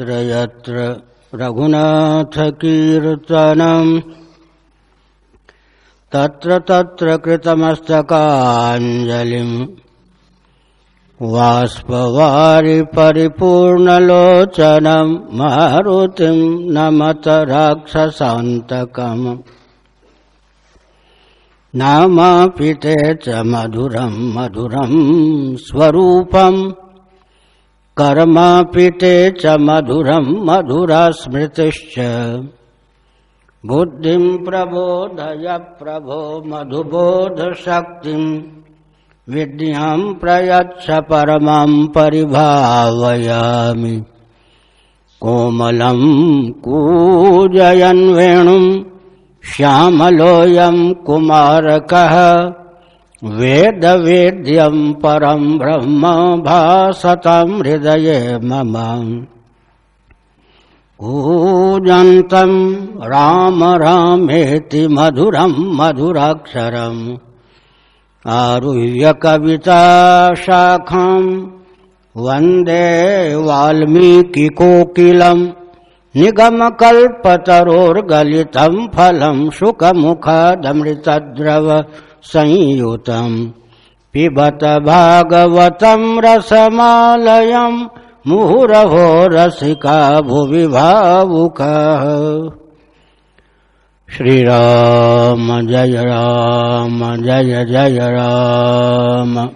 यत्र यत्र रघुनाथकीर्तनम्। तत्र तत्र कृतमस्तकाञ्जलिम्। वाष्पवारि परिपूर्णलोचनम् मारुतिम् नमत राक्षसान्तकम्। नामापि ते च मधुरम् मधुरम् स्वरूपम्। कर्मापि ते च मधुरम् मधुरा स्मृतिश्च बुद्धिम् प्रबोधय प्रभो मधुबोधशक्तिम् विद्याम् प्रयच्छ परमाम् परिभावयामि। कोमलम् कूजयन् वेणुम् श्यामलोऽयम् कुमारकः। वेद वेद्यम् परम् ब्रह्म भासतम् हृदये मम। ऊजन्तम् राम रामेति मधुरम् मधुराक्षरम्। आरुह्य कविता शाखाम् वन्दे वाल्मीकिकोकिलम् निगमकल्पतरोर्गलितम् फलम् सुखमुखदमृतद्रव संयुतम्। पिबत भागवतम् रसमालयम्। मुहुरभो रसिका भुवि भावुकः। श्रीराम जय राम, जय जय राम।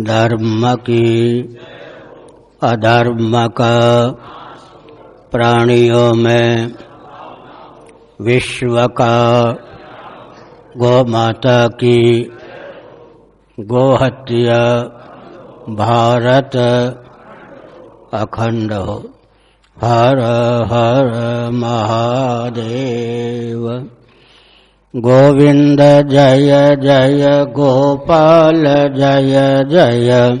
धर्म की अधर्म का प्राणियों में विश्व का गौ माता की गोहत्या भारत अखंड हो। हर हर महादेव। गोविंद जय जय, गोपाल जय जय।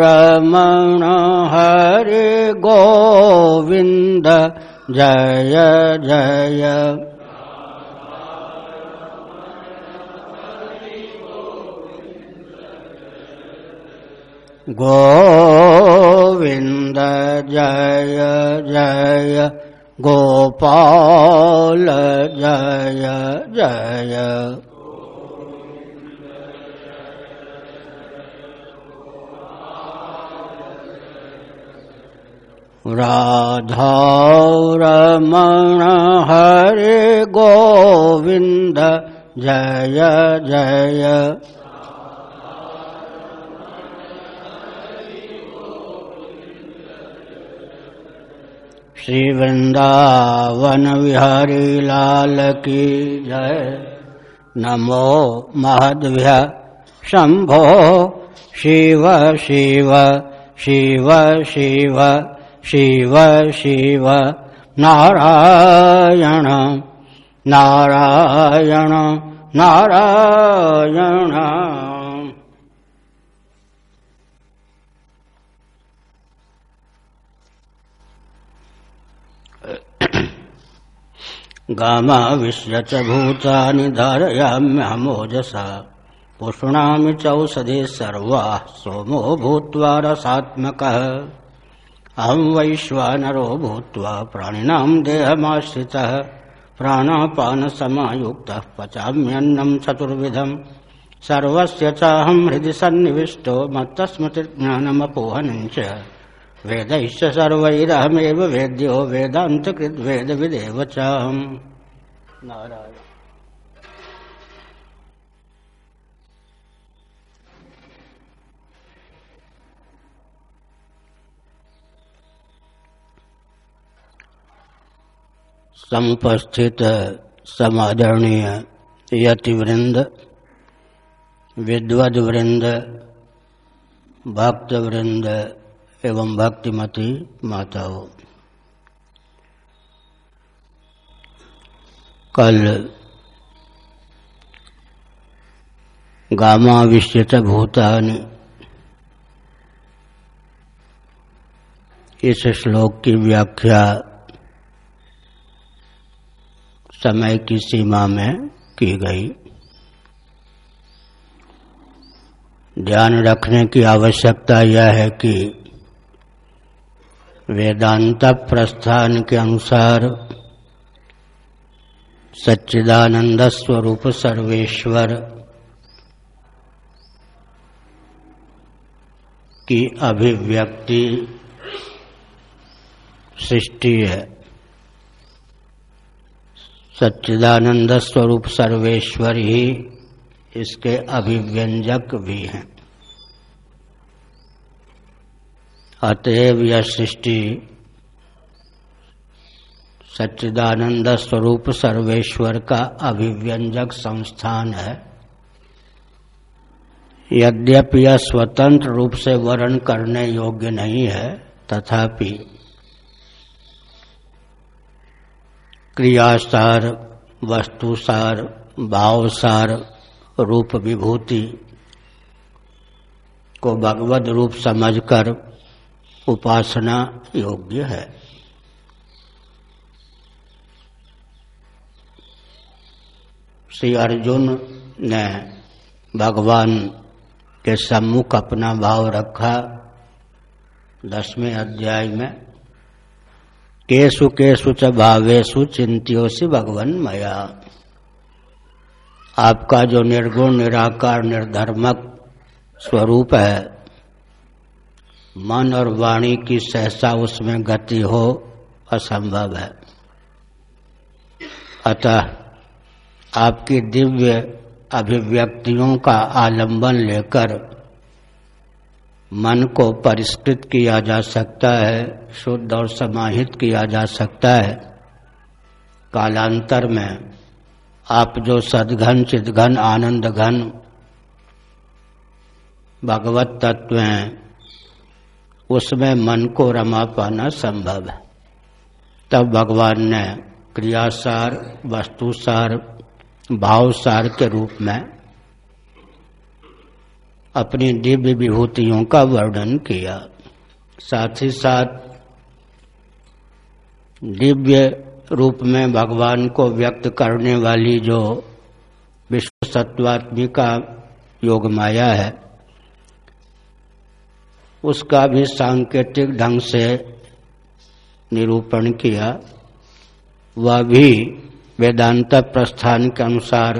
रमण हरे गोविंद जय जय। गोविंद जय जय गोपाल जय जय। राधा रमण हरे गोविंद जय जय। श्री वृंदावन विहारी लाल की जय। नमो महद्भ्य शंभो शिव शिव शिव शिव शिव शिव नारायण नारायण नारायण। गामाविश्य च भूतानि धारयाम्यहमोजसा पुष्णामि चौषधे सर्वाः सोमो भूत्वा रसात्मकः। अहं वैश्वानरो भूत्वा प्राणिनां देहमाश्रितः, प्राणापानसमायुक्तः पचाम्यन्नं चतुर्विधम्। सर्वस्य चाहं हृदि सन्निविष्टो मत्तस्मृतिज्ञानमपोहनं च वेदैश्च सर्वैरहमेव वेद्यो वेदान्तकृद्वेदविदेव चाहम्। नारायण। समुपस्थित समादरणीय यतिवृंद विद्वद वृंद भक्त वृंद एवं भक्तिमती माताओं। कल गामा विश्यत भूतान इस श्लोक की व्याख्या समय की सीमा में की गई। ध्यान रखने की आवश्यकता यह है कि वेदांत प्रस्थान के अनुसार सच्चिदानंद स्वरूप सर्वेश्वर की अभिव्यक्ति सृष्टि है। सच्चिदानंद स्वरूप सर्वेश्वर ही इसके अभिव्यंजक भी हैं। अतएव यह सृष्टि सच्चिदानंद स्वरूप सर्वेश्वर का अभिव्यंजक संस्थान है। यद्यपि यह स्वतंत्र रूप से वर्ण करने योग्य नहीं है, तथापि क्रियासार, वस्तुसार, भावसार रूप विभूति को भगवत रूप समझकर उपासना योग्य है। श्री अर्जुन ने भगवान के सम्मुख अपना भाव रखा दसवें अध्याय में। केसु केसु च भावेशु चिंत्योसी भगवन मया आपका जो निर्गुण, निराकार, निर्धर्मक स्वरूप है, मन और वाणी की सहसा उसमें गति हो, असंभव है। अतः आपकी दिव्य अभिव्यक्तियों का आलंबन लेकर मन को परिष्कृत किया जा सकता है, शुद्ध और समाहित किया जा सकता है। कालांतर में आप जो सदघन, चिदघन आनंद घन भगवत तत्व हैं, उसमें मन को रमा पाना संभव है। तब भगवान ने क्रियासार, वस्तुसार, भावसार के रूप में अपनी दिव्य विभूतियों का वर्णन किया। साथ ही साथ दिव्य रूप में भगवान को व्यक्त करने वाली जो विश्व सत्वात्मी का योग माया है, उसका भी सांकेतिक ढंग से निरूपण किया। वह भी वेदांत प्रस्थान के अनुसार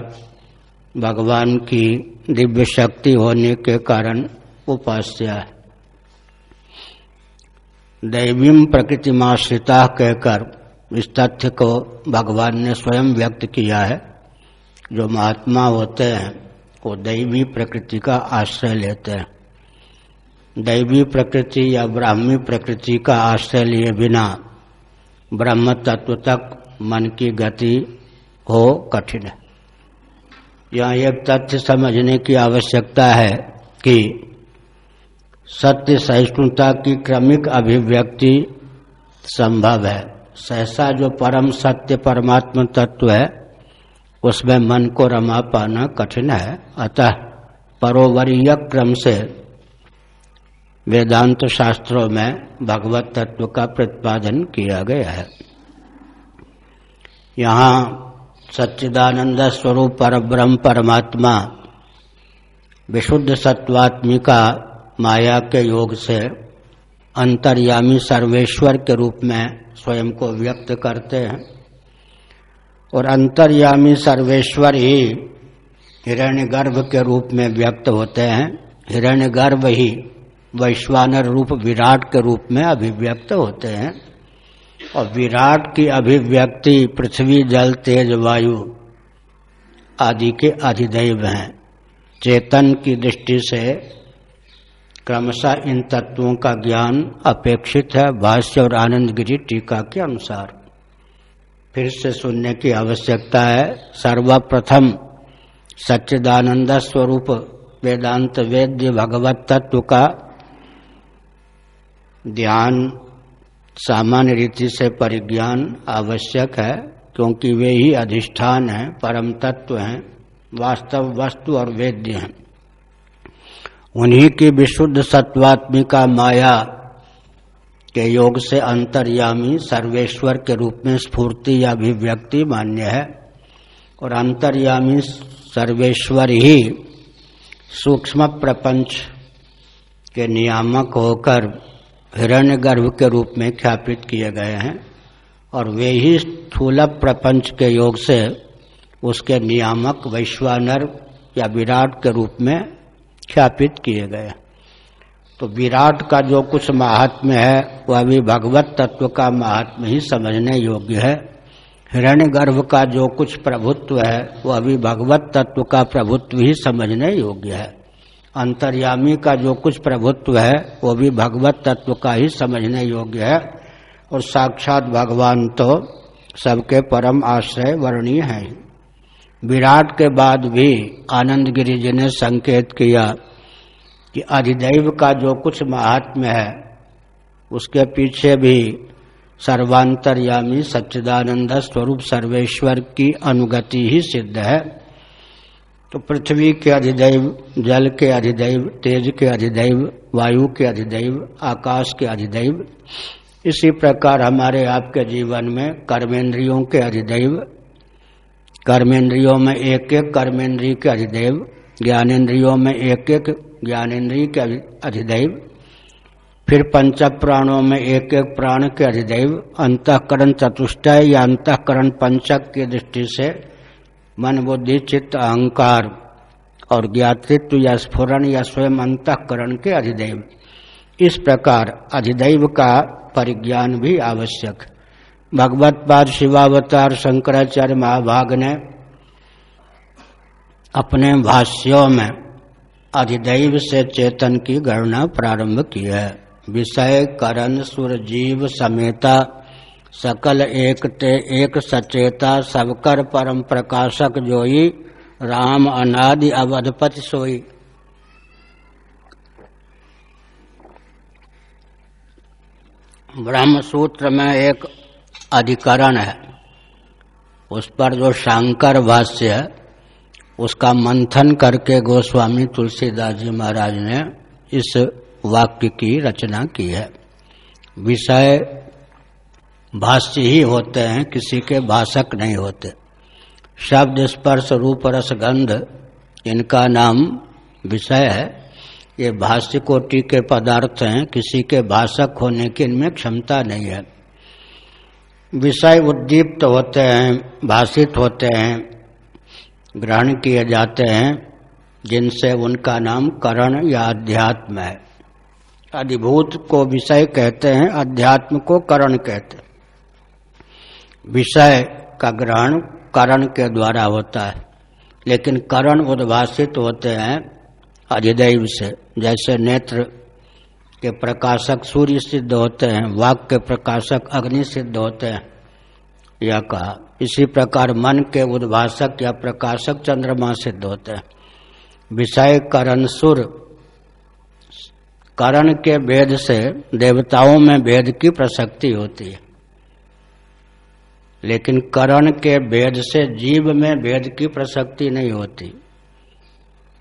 भगवान की दिव्य शक्ति होने के कारण उपास्य है। दैवीम प्रकृतिमाश्रिता कहकर इस तथ्य को भगवान ने स्वयं व्यक्त किया है। जो महात्मा होते हैं, वो दैवी प्रकृति का आश्रय लेते हैं। दैवी प्रकृति या ब्राह्मी प्रकृति का आश्रय लिए बिना ब्रह्म तत्व तक मन की गति हो कठिन है। यहाँ एक तथ्य समझने की आवश्यकता है कि सत्य सहिष्णुता की क्रमिक अभिव्यक्ति संभव है। सहसा जो परम सत्य परमात्म तत्व है, उसमें मन को रमा पाना कठिन है। अतः परोवरीय क्रम से वेदांत शास्त्रों में भगवत तत्व का प्रतिपादन किया गया है। यहाँ सच्चिदानंद स्वरूप पर ब्रह्म परमात्मा, विशुद्ध सत्वात्मिका माया के योग से अंतर्यामी सर्वेश्वर के रूप में स्वयं को व्यक्त करते हैं। और अंतर्यामी सर्वेश्वर ही हिरण्य गर्भ के रूप में व्यक्त होते हैं। हिरण्य गर्भ ही वैश्वानर रूप विराट के रूप में अभिव्यक्त होते हैं। और विराट की अभिव्यक्ति पृथ्वी जल, तेज, वायु आदि के अधिदैव हैं। चेतन की दृष्टि से क्रमशः इन तत्वों का ज्ञान अपेक्षित है। भाष्य और आनंद गिरी टीका के अनुसार। फिर से सुनने की आवश्यकता है। सर्वप्रथम सच्चिदानंद स्वरूप वेदांत वेद्य भगवत तत्व का ध्यान सामान्य रीति से परिज्ञान आवश्यक है, क्योंकि वे ही अधिष्ठान हैं, परम तत्व हैं, वास्तव वस्तु और वेद्य हैं। उन्हीं की विशुद्ध सत्वात्मिका माया के योग से अंतर्यामी सर्वेश्वर के रूप में स्फूर्ति या अभिव्यक्ति मान्य है, और अंतर्यामी सर्वेश्वर ही सूक्ष्म प्रपंच के नियामक होकर हिरण्य गर्भ के रूप में ख्यापित किए गए हैं और वे ही स्थूल प्रपंच के योग से उसके नियामक वैश्वानर या विराट के रूप में ख्यापित किए गए तो विराट का जो कुछ महात्म्य है, वह अभी भगवत तत्व का महात्म्य ही समझने योग्य है। हिरण्य गर्भ का जो कुछ प्रभुत्व है, वह अभी भगवत तत्व का प्रभुत्व ही समझने योग्य है। अंतर्यामी का जो कुछ प्रभुत्व है, वो भी भगवत तत्व का ही समझने योग्य है। और साक्षात भगवान तो सबके परम आश्रय वर्णीय है। विराट के बाद भी आनंद गिरी जी ने संकेत किया कि अधिदैव का जो कुछ महात्म्य है, उसके पीछे भी सर्वांतर्यामी सच्चिदानंद स्वरूप सर्वेश्वर की अनुगति ही सिद्ध है। तो पृथ्वी के अधिदैव, जल के अधिदैव, तेज के अधिदैव, वायु के अधिदैव, आकाश के अधिदैव, इसी प्रकार हमारे आपके जीवन में कर्मेंद्रियों के अधिदैव, कर्मेंद्रियों में एक एक कर्मेंद्रिय के अधिदैव ज्ञानेन्द्रियों में एक एक ज्ञानेन्द्रिय के अधिदैव, फिर पंच प्राणों में एक एक प्राण के अधिदैव, अंतकरण चतुष्टय या अंतकरण पंचक की दृष्टि से मन बुद्धि, चित्त, अहंकार और ज्ञातृत्व या स्फुरन या स्वयं अंतकरण के अधिदैव। इस प्रकार अधिदैव का परिज्ञान भी आवश्यक। भगवत पाद शिवावतार शंकराचार्य महाभाग ने अपने भाष्यों में अधिदैव से चेतन की गणना प्रारंभ की है। विषय करण सुरजीव समेता सकल एक ते एक सचेता सबकर परम प्रकाशक जोई, राम अनादि अवधपति सोई। ब्रह्म सूत्र में एक अधिकरण है। उस पर जो शांकर भाष्य है, उसका मंथन करके गोस्वामी तुलसीदास जी महाराज ने इस वाक्य की रचना की है। विषय भाष्य ही होते हैं, किसी के भाषक नहीं होते। शब्द स्पर्श रूप रस गंध, इनका नाम विषय है। ये भाष्य कोटि के पदार्थ हैं, किसी के भाषक होने की इनमें क्षमता नहीं है। विषय उद्दीप्त होते हैं, भाषित होते हैं, ग्रहण किए जाते हैं, जिनसे उनका नाम करण या अध्यात्म है। अधिभूत को विषय कहते हैं, अध्यात्म को करण कहते हैं। विषय का ग्रहण करण के द्वारा होता है। लेकिन करण उद्भाषित होते हैं अधिदैव से। जैसे नेत्र के प्रकाशक सूर्य सिद्ध होते हैं, वाक के प्रकाशक अग्नि सिद्ध होते हैं यह कहा। इसी प्रकार मन के उद्भाषक या प्रकाशक चंद्रमा सिद्ध होते हैं। विषय करण सुर। करण के भेद से देवताओं में भेद की प्रसक्ति होती है। लेकिन करण के भेद से जीव में भेद की प्रसक्ति नहीं होती।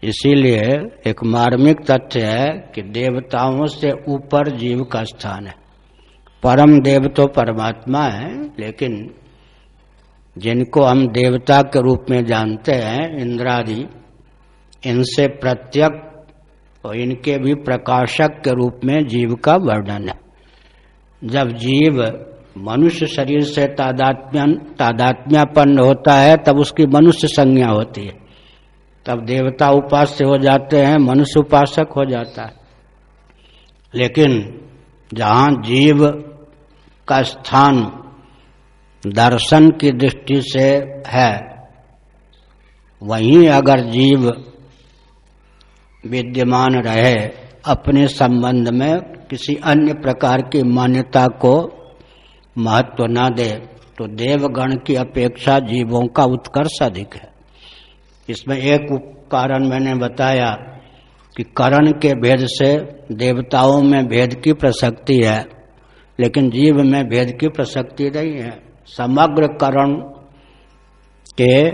इसीलिए एक मार्मिक तथ्य है कि देवताओं से ऊपर जीव का स्थान है। परम देव तो परमात्मा है, लेकिन जिनको हम देवता के रूप में जानते हैं, इंद्रादि, इनसे प्रत्यक और इनके भी प्रकाशक के रूप में जीव का वर्णन है। जब जीव मनुष्य शरीर से तादात्म्य तादात्म्यपन्न होता है, तब उसकी मनुष्य संज्ञा होती है। तब देवता उपास्य हो जाते हैं, मनुष्य उपासक हो जाता है। लेकिन जहाँ जीव का स्थान दर्शन की दृष्टि से है, वहीं अगर जीव विद्यमान रहे, अपने संबंध में किसी अन्य प्रकार की मान्यता को महत्व न दे तो देवगण की अपेक्षा जीवों का उत्कर्ष अधिक है। इसमें एक कारण मैंने बताया कि करण के भेद से देवताओं में भेद की प्रसक्ति है, लेकिन जीव में भेद की प्रसक्ति नहीं है। समग्र करण के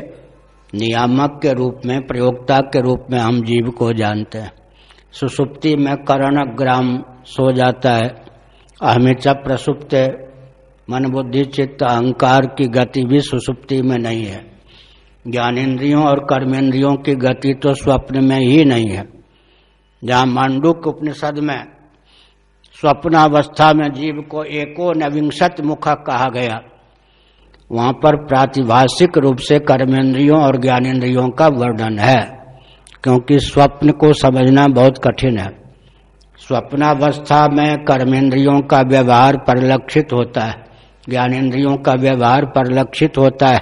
नियामक के रूप में प्रयोगता के रूप में हम जीव को जानते हैं। सुसुप्ति में करण ग्राम सो जाता है, अहमिचा प्रसुप्त मन बुद्धि चित्त अहंकार की गति भी सुसुप्ति में नहीं है। ज्ञानेन्द्रियों और कर्मेंद्रियों की गति तो स्वप्न में ही नहीं है। जहाँ मांडुक उपनिषद में स्वप्नावस्था में जीव को एको नविंशत मुख कहा गया, वहाँ पर प्रातिभाषिक रूप से कर्मेंद्रियों और ज्ञानेन्द्रियों का वर्णन है, क्योंकि स्वप्न को समझना बहुत कठिन है। स्वप्नावस्था में कर्मेंद्रियों का व्यवहार परिलक्षित होता है। ज्ञानेन्द्रियों का व्यवहार परिलक्षित होता है।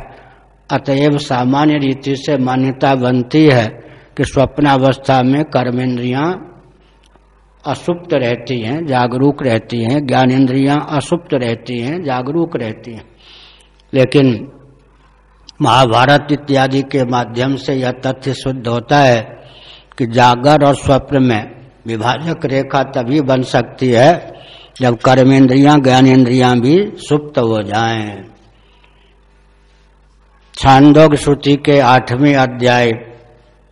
अतएव सामान्य रीति से मान्यता बनती है कि स्वप्नावस्था में कर्मेंद्रियाँ असुप्त रहती हैं, जागरूक रहती हैं ज्ञानेन्द्रियाँ असुप्त रहती हैं, जागरूक रहती हैं। लेकिन महाभारत इत्यादि के माध्यम से यह तथ्य सिद्ध होता है कि जागर और स्वप्न में विभाजक रेखा तभी बन सकती है जब कर्मेंद्रियाँ ज्ञानेन्द्रियाँ भी सुप्त हो जाएँ। छांदोग श्रुति के आठवें अध्याय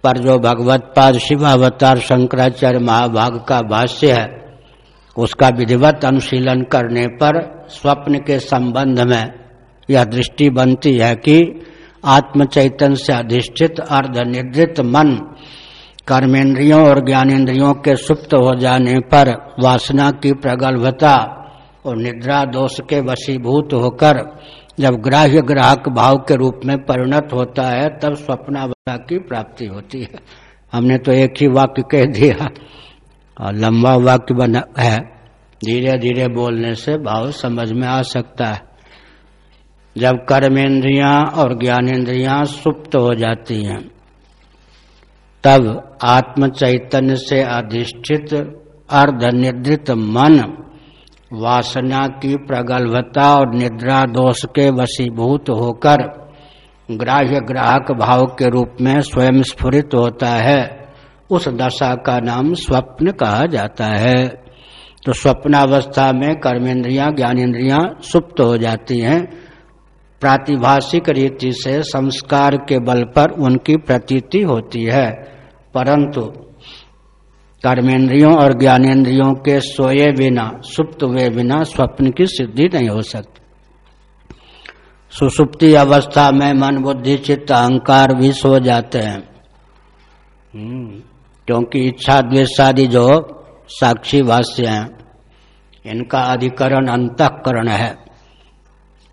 पर जो भगवत पाद शिवावतार शंकराचार्य महाभाग का भाष्य है, उसका विधिवत अनुशीलन करने पर स्वप्न के संबंध में यह दृष्टि बनती है कि आत्म चैतन्य से अधिष्ठित अर्ध निर्दित मन कर्मेंद्रियों और ज्ञानेन्द्रियों के सुप्त हो जाने पर वासना की प्रगल्भता और निद्रा दोष के वशीभूत होकर जब ग्राह्य ग्राहक भाव के रूप में परिणत होता है, तब स्वप्नावस्था की प्राप्ति होती है। हमने तो एक ही वाक्य कह दिया। और लंबा वाक्य बना है। धीरे धीरे बोलने से भाव समझ में आ सकता है। जब कर्मेंद्रियाँ और ज्ञानेन्द्रियाँ सुप्त हो जाती हैं तब आत्म चैतन्य से अधिष्ठित अर्धनिद्रित मन वासना की प्रगल्भता और निद्रा दोष के वशीभूत होकर ग्राह्य ग्राहक भाव के रूप में स्वयं स्फुरित होता है। उस दशा का नाम स्वप्न कहा जाता है। तो स्वप्नावस्था में कर्मेंद्रियाँ ज्ञानेन्द्रियाँ सुप्त हो जाती हैं। प्रातिभाषिक रीति से संस्कार के बल पर उनकी प्रतीति होती है। परंतु कर्मेंद्रियों और ज्ञानेन्द्रियों के सोए बिना सुप्त हुए बिना स्वप्न की सिद्धि नहीं हो सकती। सुसुप्ति अवस्था में मन बुद्धि चित्त अहंकार भी सो जाते हैं। हम्म, क्योंकि इच्छा द्वेषादि जो साक्षी भाष्य हैं इनका अधिकरण अंतकरण है।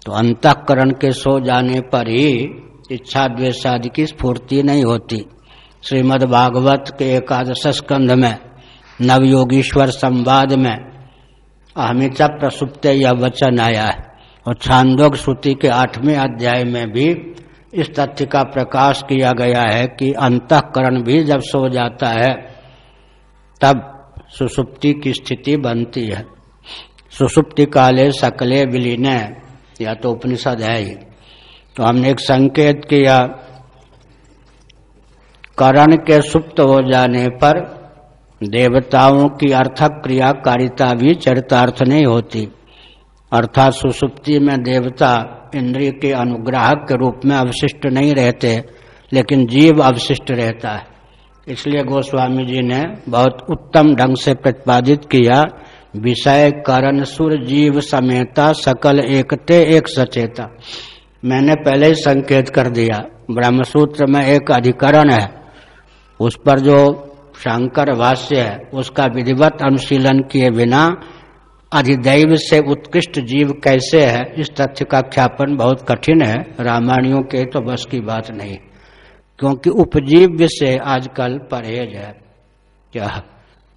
तो अंतकरण के सो जाने पर ही इच्छा द्वेषादि की स्फूर्ति नहीं होती। श्रीमद् भागवत के एकादश स्कंध में, नवयोगीश्वर संवाद में अहमिचा प्रसुप्त यह वचन आया है। और छांदोग श्रुति के आठवें अध्याय में भी इस तथ्य का प्रकाश किया गया है कि अंतकरण भी जब सो जाता है, तब सुसुप्ति की स्थिति बनती है। सुसुप्ति काले सकले विलीन या तो उपनिषद है ही। तो हमने एक संकेत किया, करण के सुप्त हो जाने पर देवताओं की अर्थक क्रियाकारिता भी चरितार्थ नहीं होती। अर्थात सुसुप्ति में देवता इंद्रिय के अनुग्राहक के रूप में अवशिष्ट नहीं रहते, लेकिन जीव अवशिष्ट रहता है। इसलिए गोस्वामी जी ने बहुत उत्तम ढंग से प्रतिपादित किया विषय करण सुर जीव समेता, सकल एकते एक सचेता। मैंने पहले ही संकेत कर दिया, ब्रह्मसूत्र में एक अधिकरण है। उस पर जो शंकर भाष्य है, उसका विधिवत अनुशीलन किए बिना अधिदैव से उत्कृष्ट जीव कैसे है, इस तथ्य का ख्यापन बहुत कठिन है। रामायणियों के तो बस की बात नहीं, क्योंकि उपजीव्य से आजकल परहेज है। क्या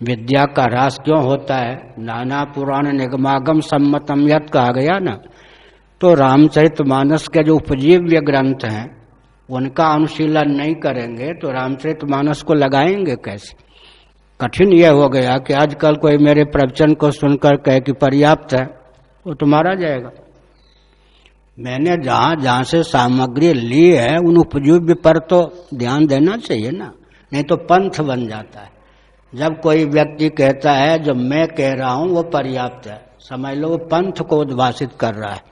विद्या का ह्रास क्यों होता है? नाना पुराण निगमागम सम्मतम यद कहा गया ना? तो रामचरित मानस के जो उपजीव्य ग्रंथ हैं, उनका अनुशीलन नहीं करेंगे तो रामचरित मानस को लगाएँगे कैसे? कठिन यह हो गया कि आजकल कोई मेरे प्रवचन को सुनकर कहे कि पर्याप्त है, वो तो मारा जाएगा। मैंने जहाँ जहाँ से सामग्री ली है, उन उपजीव्य पर तो ध्यान देना चाहिए ना, नहीं तो पंथ बन जाता है। जब कोई व्यक्ति कहता है, जो मैं कह रहा हूँ, वो पर्याप्त है। समझ लो पंथ को उद्भाषित कर रहा है।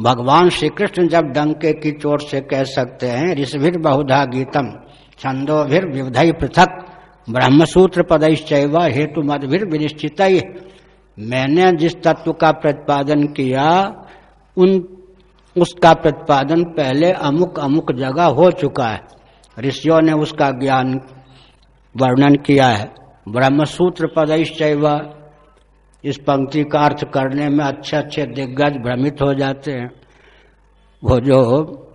भगवान श्री कृष्ण जब डंके की चोट से कह सकते हैं, ऋषभिर बहुधा गीतम छंदोभिर विविधि पृथक, ब्रह्मसूत्र पदैश्चैव हेतु मदभिर विनिश्चित। मैंने जिस तत्व का प्रतिपादन किया, उन, उसका प्रतिपादन पहले अमुक अमुक जगह हो चुका है। ऋषियों ने उसका ज्ञान वर्णन किया है। ब्रह्मसूत्र पदैश्चैव इस पंक्ति का अर्थ करने में अच्छे अच्छे दिग्गज भ्रमित हो जाते हैं। वो जो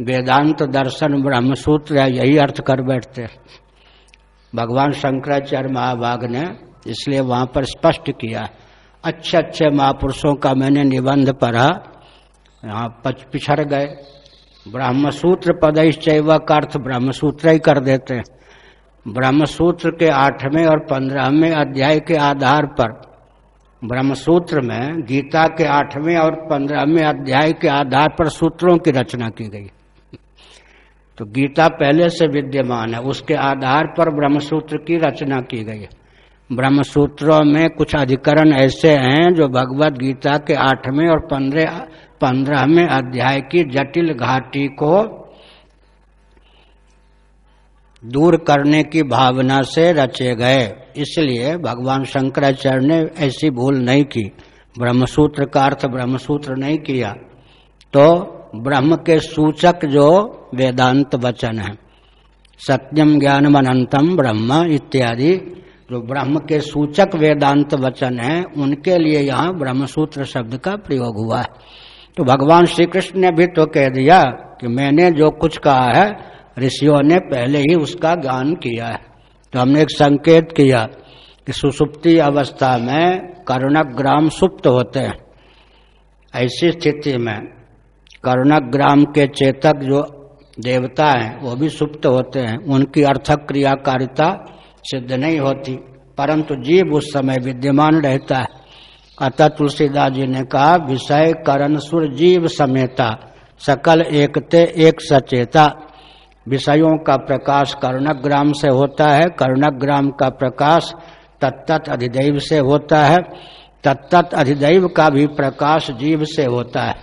वेदांत दर्शन ब्रह्मसूत्र है, यही अर्थ कर बैठते हैं। भगवान शंकराचार्य महाभाग ने इसलिए वहाँ पर स्पष्ट किया अच्छे अच्छे महापुरुषों का मैंने निबंध पढ़ा, यहाँ पिछड़ गए। ब्रह्मसूत्र पदैश्चैव का अर्थ ब्रह्मसूत्र ही कर देते हैं। ब्रह्मसूत्र के आठवें और पंद्रहवें अध्याय के आधार पर, ब्रह्मसूत्र में गीता के आठवें और पंद्रहवें अध्याय के आधार पर सूत्रों की रचना की गई। तो गीता पहले से विद्यमान है, उसके आधार पर ब्रह्मसूत्र की रचना की गई है। ब्रह्मसूत्रों में कुछ अधिकरण ऐसे हैं जो भगवत गीता के आठवें और पंद्रह, पंद्रहवें अध्याय की जटिल घाटी को दूर करने की भावना से रचे गए। इसलिए भगवान शंकराचार्य ने ऐसी भूल नहीं की। ब्रह्मसूत्र का अर्थ ब्रह्मसूत्र नहीं किया। तो ब्रह्म के सूचक जो वेदांत वचन है, सत्यम ज्ञानम अनंतम ब्रह्म इत्यादि, जो ब्रह्म के सूचक वेदांत वचन है, उनके लिए यहाँ ब्रह्मसूत्र शब्द का प्रयोग हुआ है। तो भगवान श्री कृष्ण ने भी तो कह दिया कि मैंने जो कुछ कहा है ऋषियों ने पहले ही उसका ज्ञान किया है। तो हमने एक संकेत किया कि सुसुप्ति अवस्था में कर्णग्राम सुप्त होते हैं। ऐसी स्थिति में कर्णग्राम के चेतक जो देवता हैं, वो भी सुप्त होते हैं। उनकी अर्थक क्रियाकारिता सिद्ध नहीं होती, परंतु जीव उस समय विद्यमान रहता है। अतः तुलसीदास जी ने कहा, विषय करण सुर जीव समेता, सकल एकते एक सचेता। विषयों का प्रकाश कर्णग्राम से होता है। कर्णग्राम का प्रकाश तत्त अधिदैव से होता है। तत्त अधिदैव का भी प्रकाश जीव से होता है।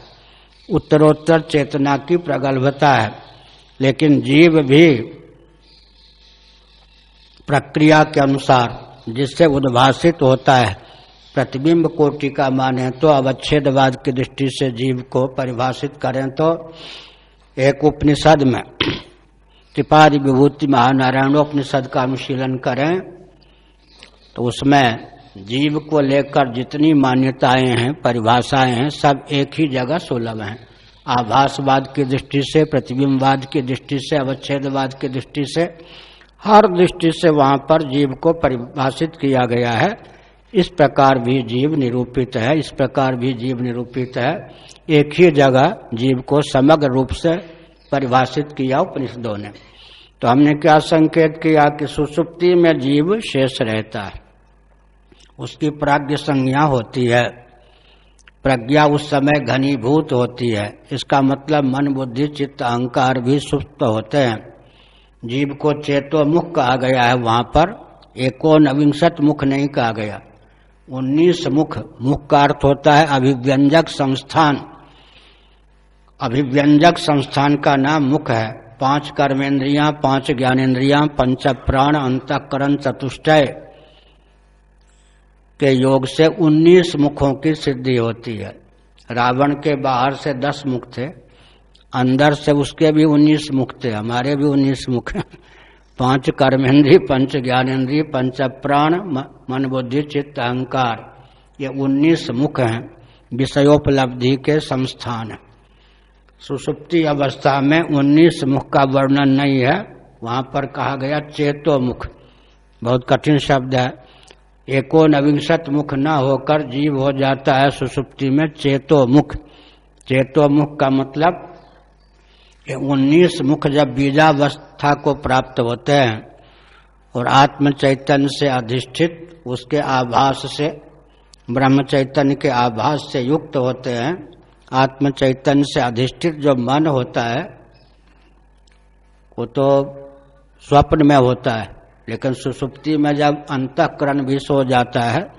उत्तरोत्तर चेतना की प्रगल्भता है। लेकिन जीव भी प्रक्रिया के अनुसार जिससे उद्भाषित होता है, प्रतिबिंब कोटि का माने तो अवच्छेदवाद की दृष्टि से जीव को परिभाषित करें तो एक उपनिषद में त्रिपादी विभूति महानारायणोपनिषद का अनुशीलन करें तो उसमें जीव को लेकर जितनी मान्यताएँ हैं, परिभाषाएँ हैं, सब एक ही जगह सुलभ हैं। आभासवाद की दृष्टि से, प्रतिबिंबवाद की दृष्टि से, अवच्छेदवाद की दृष्टि से, हर दृष्टि से वहाँ पर जीव को परिभाषित किया गया है। इस प्रकार भी जीव निरूपित है, इस प्रकार भी जीव निरूपित है। एक ही जगह जीव को समग्र रूप से परिभाषित किया उपनिषदों ने। तो हमने क्या संकेत किया कि सुसुप्ति में जीव शेष रहता है। उसकी प्राग्ञ संज्ञा होती है। प्रज्ञा उस समय घनीभूत होती है। इसका मतलब मन, बुद्धि, चित्त, अहंकार भी सुप्त होते हैं। जीव को चेतो मुख कहा गया है वहाँ पर। एको नविंशत मुख नहीं कहा गया। उन्नीस मुख मुख का अर्थ होता है अभिव्यंजक संस्थान। अभिव्यंजक संस्थान का नाम मुख है। पाँच कर्मेंद्रियाँ, पाँच ज्ञानेन्द्रियाँ पंच प्राण अंतकरण चतुष्टय के योग से उन्नीस मुखों की सिद्धि होती है। रावण के बाहर से दस मुख थे, अंदर से उसके भी उन्नीस मुख थे, हमारे भी उन्नीस मुख हैं। पाँच कर्मेंद्री पंच ज्ञानेन्द्रीय पंच प्राण मन बुद्धि, चित्त अहंकार, ये उन्नीस मुख हैं, विषयोपलब्धि के संस्थान है। सुसुप्ति अवस्था में उन्नीस मुख का वर्णन नहीं है। वहाँ पर कहा गया चेतो मुख। बहुत कठिन शब्द है। एको नविंशत मुख न होकर जीव हो जाता है सुसुप्ति में चेतो मुख। चेतो मुख का मतलब उन्नीस मुख जब बीजावस्था को प्राप्त होते हैं और आत्म चैतन्य से अधिष्ठित, उसके आभास से ब्रह्म चैतन्य के आभास से युक्त होते हैं आत्म चैतन्य से अधिष्ठित जो मन होता है, वो तो स्वप्न में होता है, लेकिन सुसुप्ति में जब अंतकरण भी सो जाता है,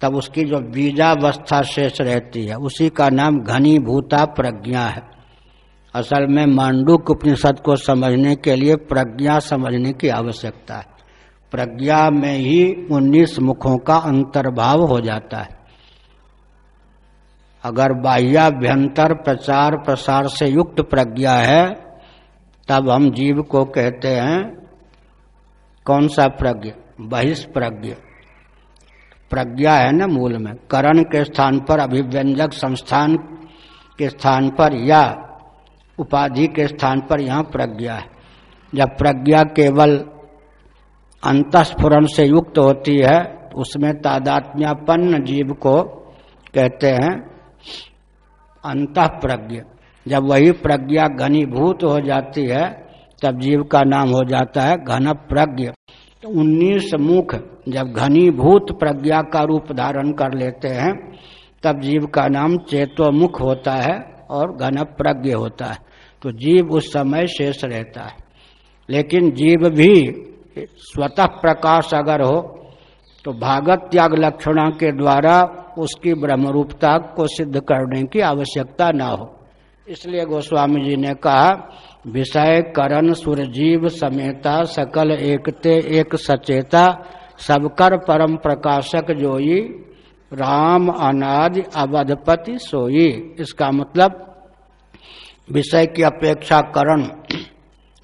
तब उसकी जो बीजावस्था शेष रहती है, उसी का नाम घनीभूता प्रज्ञा है। असल में मांडुक उपनिषद को समझने के लिए प्रज्ञा समझने की आवश्यकता है। प्रज्ञा में ही उन्नीस मुखों का अंतर्भाव हो जाता है। अगर बाह्याभ्यंतर प्रचार प्रसार से युक्त प्रज्ञा है, तब हम जीव को कहते हैं, कौन सा प्रज्ञ? बहिष्प्रज्ञ। प्रज्ञा है ना मूल में। करण के स्थान पर, अभिव्यंजक संस्थान के स्थान पर या उपाधि के स्थान पर यहाँ प्रज्ञा है। जब प्रज्ञा केवल अंतस्फुरन से युक्त होती है, उसमें तादात्म्यापन्न जीव को कहते हैं अंत प्रज्ञ जब वही प्रज्ञा घनीभूत हो जाती है, तब जीव का नाम हो जाता है घन प्रज्ञ तो उन्नीस मुख जब घनीभूत प्रज्ञा का रूप धारण कर लेते हैं, तब जीव का नाम चेतो मुख होता है और घन प्रज्ञ होता है। तो जीव उस समय शेष रहता है। लेकिन जीव भी स्वतः प्रकाश अगर हो तो भागत त्याग लक्षणा के द्वारा उसकी ब्रह्मरूपता को सिद्ध करने की आवश्यकता न हो। इसलिए गोस्वामी जी ने कहा, विषय करण सुरजीव समेता सकल एकते एक सचेता सबकर परम प्रकाशक जोई, राम अनाज अवधपति सोई। इसका मतलब विषय की अपेक्षा करण,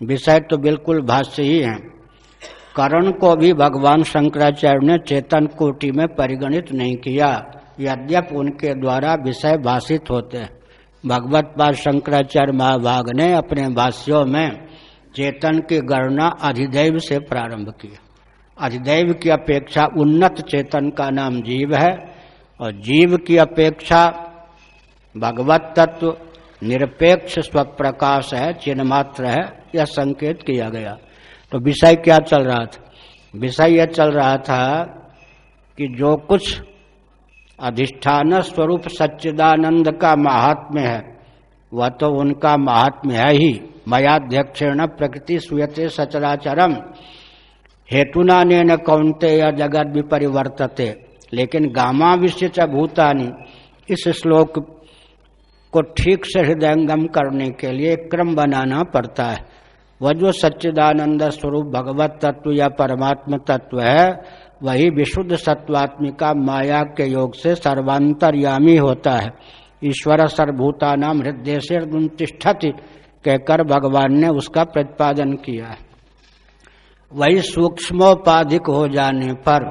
विषय तो बिल्कुल भाष्य ही है। करण को भी भगवान शंकराचार्य ने चेतन कोटि में परिगणित नहीं किया। यद्यप उनके द्वारा विषय भाषित होते। भगवत पाद शंकराचार्य महाभाग ने अपने भाष्यों में चेतन की गणना अधिदैव से प्रारंभ की। अधिदैव की अपेक्षा उन्नत चेतन का नाम जीव है और जीव की अपेक्षा भगवत तत्व निरपेक्ष स्वप्रकाश है, चिन्ह मात्र है, यह संकेत किया गया। तो विषय क्या चल रहा था? विषय यह चल रहा था कि जो कुछ अधिष्ठान स्वरूप सच्चिदानंद का महात्म्य है, वह तो उनका महात्म्य है ही। मयाध्यक्षेण प्रकृति सुयते सचराचरम। हेतुना ने न कौनते या जगत भी परिवर्तते लेकिन गामा विश्व भूतानी इस श्लोक को ठीक से हृदयंगम करने के लिए क्रम बनाना पड़ता है। वह जो सच्चिदानंद स्वरूप भगवत तत्व या परमात्म तत्व है, वही विशुद्ध सत्वात्मिका माया के योग से सर्वांतरयामी होता है। ईश्वर सर्वभूता नाम हृदय से कहकर भगवान ने उसका प्रतिपादन किया। है वही सूक्ष्मोपाधिक हो जाने पर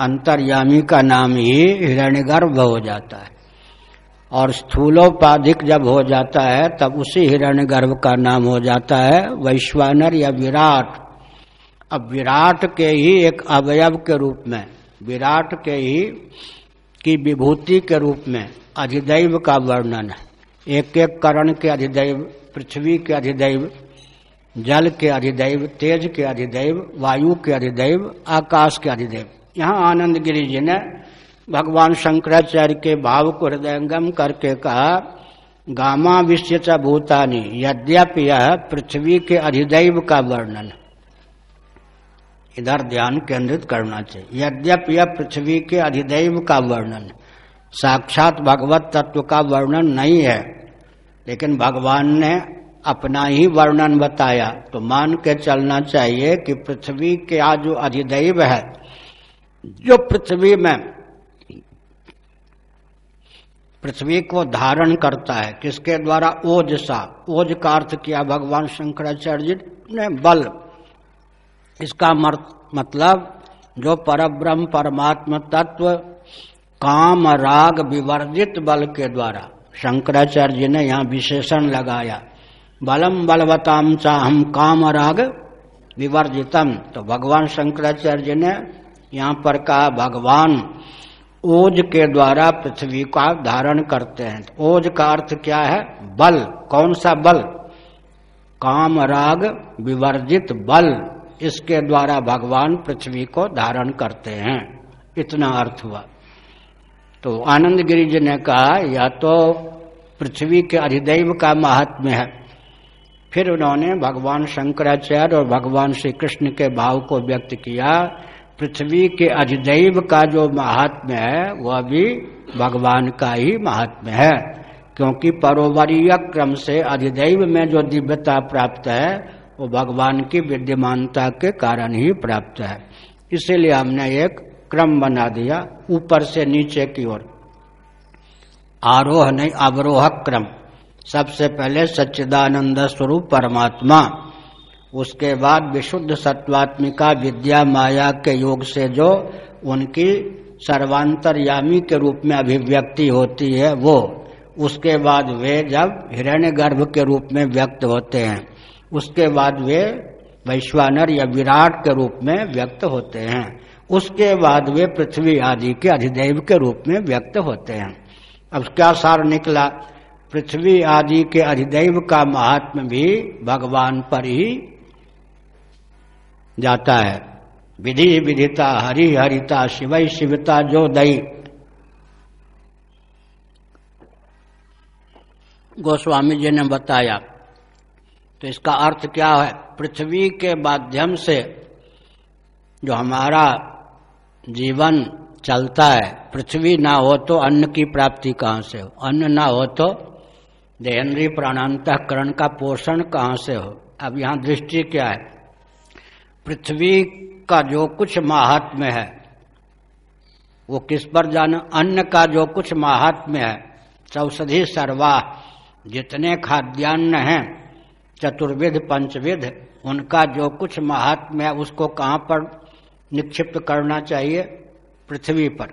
अंतर्यामी का नाम ही हिरण्यगर्भ हो जाता है। और स्थूलोपाधिक जब हो जाता है, तब उसी हिरण्य गर्भ का नाम हो जाता है, वैश्वानर या विराट। अब विराट के ही एक अवयव के रूप में, विराट के ही की विभूति के रूप में अधिदैव का वर्णन है। एक एक करण के अधिदैव, पृथ्वी के अधिदैव, जल के अधिदैव, तेज के अधिदैव, वायु के अधिदैव, आकाश के अधिदैव। यहाँ आनंद गिरी जी ने भगवान शंकराचार्य के भाव को हृदयंगम करके कहा, गामा विश्व भूतानी, यद्यपि यह पृथ्वी के अधिदैव का वर्णन इधर ध्यान केंद्रित करना चाहिए। यद्यपि यह पृथ्वी के अधिदैव का वर्णन साक्षात भगवत तत्व का वर्णन नहीं है, लेकिन भगवान ने अपना ही वर्णन बताया। तो मान के चलना चाहिए कि पृथ्वी के आज जो अधिदैव है, जो पृथ्वी में पृथ्वी को धारण करता है। किसके द्वारा? ओज सा। ओज का अर्थ किया भगवान शंकराचार्य जी ने बल। इसका मतलब जो परब्रह्म, परमात्म तत्व, काम, राग विवर्जित बल के द्वारा। शंकराचार्य जी ने यहाँ विशेषण लगाया। बलम बलवताम चाहम काम, राग विवर्जितम। तो भगवान शंकराचार्य जी ने यहाँ पर कहा, भगवान ओज के द्वारा पृथ्वी का धारण करते हैं। तो ओज का अर्थ क्या है? बल। कौन सा बल? काम, राग, विवर्जित बल। इसके द्वारा भगवान पृथ्वी को धारण करते हैं। इतना अर्थ हुआ। तो आनंद गिरी जी ने कहा, या तो पृथ्वी के अधिदैव का महात्म्य है। फिर उन्होंने भगवान शंकराचार्य और भगवान श्री कृष्ण के भाव को व्यक्त किया। पृथ्वी के अधिदैव का जो महात्म्य है, वह भी भगवान का ही महात्म्य है। क्योंकि परोवरीय क्रम से अधिदैव में जो दिव्यता प्राप्त है, वो भगवान की विद्यमानता के कारण ही प्राप्त है। इसीलिए हमने एक क्रम बना दिया, ऊपर से नीचे की ओर। आरोह नहीं अवरोह क्रम। सबसे पहले सच्चिदानंद स्वरूप परमात्मा। उसके बाद विशुद्ध सत्वात्मिका विद्या माया के योग से जो उनकी सर्वांतरयामी के रूप में अभिव्यक्ति होती है वो, उसके बाद वे जब हिरण्य गर्भ के रूप में व्यक्त होते हैं, उसके बाद वे वैश्वानर या विराट के रूप में व्यक्त होते हैं, उसके बाद वे पृथ्वी आदि के अधिदेव के रूप में व्यक्त होते हैं। अब क्या सार निकला? पृथ्वी आदि के अधिदेव का महात्म भी भगवान पर ही जाता है। विधि विधिता, हरि हरिता, शिव शिवता, जो दई। गोस्वामी जी ने बताया तो इसका अर्थ क्या है? पृथ्वी के माध्यम से जो हमारा जीवन चलता है, पृथ्वी ना हो तो अन्न की प्राप्ति कहाँ से हो? अन्न ना हो तो देहेंद्रीय प्राणांतकरण का पोषण कहाँ से हो? अब यहाँ दृष्टि क्या है? पृथ्वी का जो कुछ महात्म्य है, वो किस पर जाना? अन्न का जो कुछ महात्म्य है चौषधि सर्वा, जितने खाद्यान्न हैं, चतुर्विध, पंचविध, उनका जो कुछ महात्म्य है, उसको कहाँ पर निक्षिप्त करना चाहिए? पृथ्वी पर।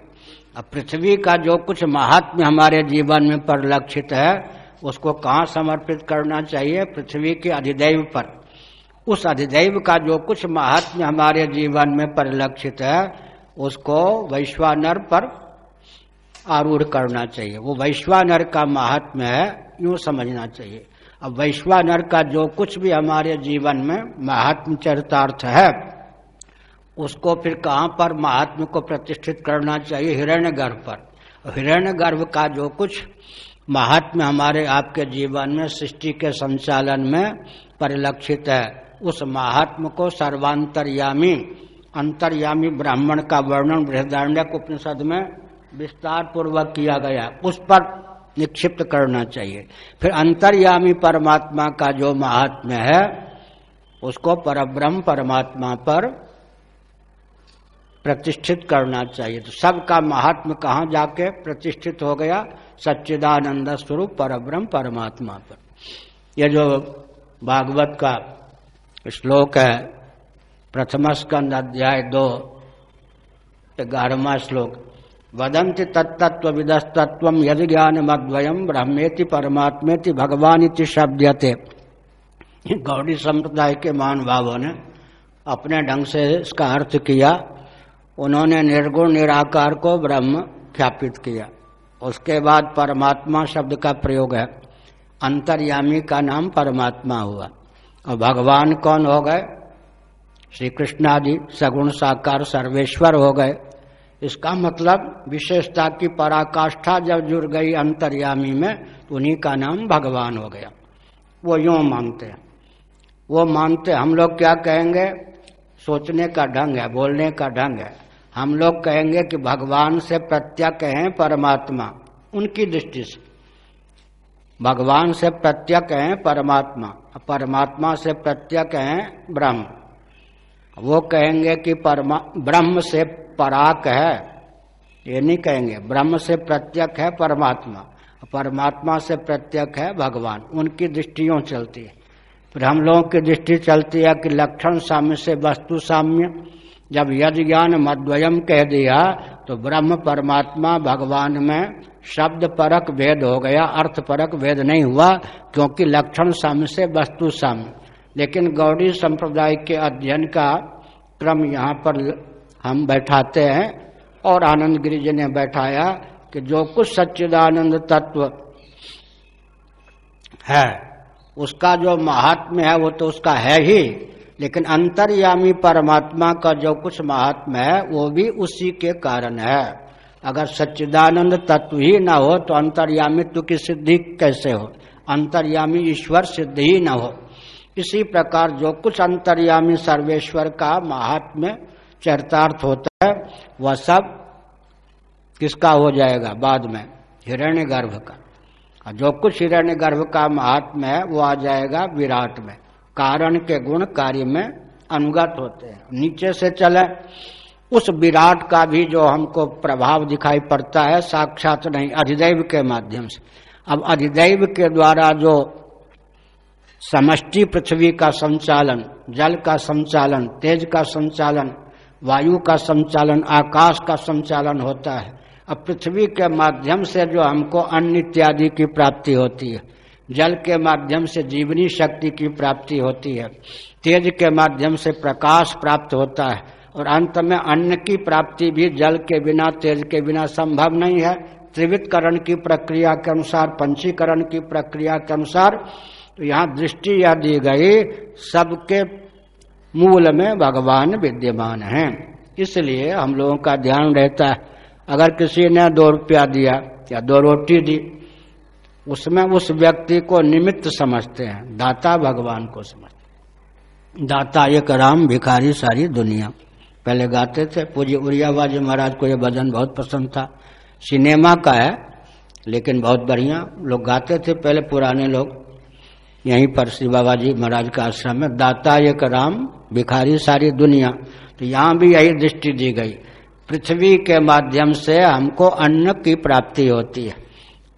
अब पृथ्वी का जो कुछ महात्म्य हमारे जीवन में परिलक्षित है, उसको कहाँ समर्पित करना चाहिए? पृथ्वी के अधिदेव पर। उस अधिदैव का जो कुछ महात्म्य हमारे जीवन में परिलक्षित है, उसको वैश्वानर पर आरूढ़ करना चाहिए। वो वैश्वानर का महात्म्य है, यूँ समझना चाहिए। अब वैश्वानर का जो कुछ भी हमारे जीवन में महात्म चरितार्थ है, उसको फिर कहाँ पर महात्म को प्रतिष्ठित करना चाहिए? हिरण्य गर्भ पर। हिरण्य गर्भ का जो कुछ महात्म्य हमारे आपके जीवन में, सृष्टि के संचालन में परिलक्षित है उस महात्म को सर्वांतरयामी, अंतर्यामी ब्राह्मण का वर्णन बृहदारण्यक उपनिषद में विस्तार पूर्वक किया गया। उस पर निक्षिप्त करना चाहिए। फिर अंतर्यामी परमात्मा का जो महात्म्य है, उसको परब्रह्म परमात्मा पर प्रतिष्ठित करना चाहिए। तो सबका महात्म कहाँ जाके प्रतिष्ठित हो गया? सच्चिदानंद स्वरूप परब्रह्म परमात्मा पर। यह जो भागवत का श्लोक है, प्रथम स्कंद अध्याय दो, ग्यारहवा श्लोक। वदंति तत्तत्व विदस्तत्व यदि ज्ञान मद्वयम ब्रह्मेति परमात्मेति भगवान शब्दते गौड़ी संप्रदाय के मान भावों ने अपने ढंग से इसका अर्थ किया। उन्होंने निर्गुण निराकार को ब्रह्म ख्यापित किया। उसके बाद परमात्मा शब्द का प्रयोग है। अंतर्यामी का नाम परमात्मा हुआ। और भगवान कौन हो गए? श्री कृष्ण आदि सगुण साकार सर्वेश्वर हो गए। इसका मतलब विशेषता की पराकाष्ठा जब जुड़ गई अंतर्यामी में तो उन्हीं का नाम भगवान हो गया। वो यूँ मानते हैं। वो मानते हम लोग क्या कहेंगे? सोचने का ढंग है, बोलने का ढंग है। हम लोग कहेंगे कि भगवान से प्रत्यक है परमात्मा, उनकी दृष्टि से। भगवान से प्रत्यक है परमात्मा। परमात्मा से प्रत्यक है ब्रह्म। वो कहेंगे कि परमा, ब्रह्म से पराक है। ये नहीं कहेंगे, ब्रह्म से प्रत्यक है परमात्मा। परमात्मा से प्रत्यक है भगवान। उनकी दृष्टियों चलती है। फिर हम लोगों की दृष्टि चलती है कि लक्षण साम्य से वस्तु साम्य। जब यद ज्ञान मद्वयम कह दिया तो ब्रह्म परमात्मा भगवान में शब्द परक भेद हो गया, अर्थ परक भेद नहीं हुआ, क्योंकि लक्षण सम से वस्तु सम। लेकिन गौड़ी संप्रदाय के अध्ययन का क्रम यहाँ पर हम बैठाते हैं, और आनंद गिरी जी ने बैठाया कि जो कुछ सच्चिदानंद तत्व है, उसका जो महात्म्य है, वो तो उसका है ही। लेकिन अंतर्यामी परमात्मा का जो कुछ महात्मा है, वो भी उसी के कारण है। अगर सच्चिदानंद तत्व ही ना हो तो अंतर्यामी अंतर्यामित्व की सिद्धि कैसे हो? अंतर्यामी ईश्वर सिद्धि ही न हो। इसी प्रकार जो कुछ अंतर्यामी सर्वेश्वर का महात्म्य चरितार्थ होता है, वह सब किसका हो जाएगा बाद में? हिरण्य गर्भ का। जो कुछ हिरण्य गर्भ का महात्म्य है, वो आ जाएगा विराट में। कारण के गुण कार्य में अनुगत होते हैं। नीचे से चले, उस विराट का भी जो हमको प्रभाव दिखाई पड़ता है, साक्षात नहीं, अधिदैव के माध्यम से। अब अधिदैव के द्वारा जो समष्टि पृथ्वी का संचालन, जल का संचालन, तेज का संचालन, वायु का संचालन, आकाश का संचालन होता है, अब पृथ्वी के माध्यम से जो हमको अन्न इत्यादि की प्राप्ति होती है। जल के माध्यम से जीवनी शक्ति की प्राप्ति होती है। तेज के माध्यम से प्रकाश प्राप्त होता है। और अंत में अन्न की प्राप्ति भी जल के बिना, तेज के बिना संभव नहीं है। त्रिवितकरण की प्रक्रिया के अनुसार, पंचीकरण की प्रक्रिया के अनुसार तो यहाँ दृष्टि यह दी गई, सबके मूल में भगवान विद्यमान है। इसलिए हम लोगों का ध्यान रहता है। अगर किसी ने दो रुपया दिया या दो रोटी दी उसमें उस व्यक्ति को निमित्त समझते हैं, दाता भगवान को समझते दाता एक राम भिखारी सारी दुनिया। पहले गाते थे, पूज्य उरियाबाजी महाराज को यह भजन बहुत पसंद था। सिनेमा का है, लेकिन बहुत बढ़िया। लोग गाते थे, पहले पुराने लोग। यहीं पर श्री बाबा जी महाराज का आश्रम में दाता एक राम भिखारी सारी दुनिया। तो यहाँ भी यही दृष्टि दी गई। पृथ्वी के माध्यम से हमको अन्न की प्राप्ति होती है।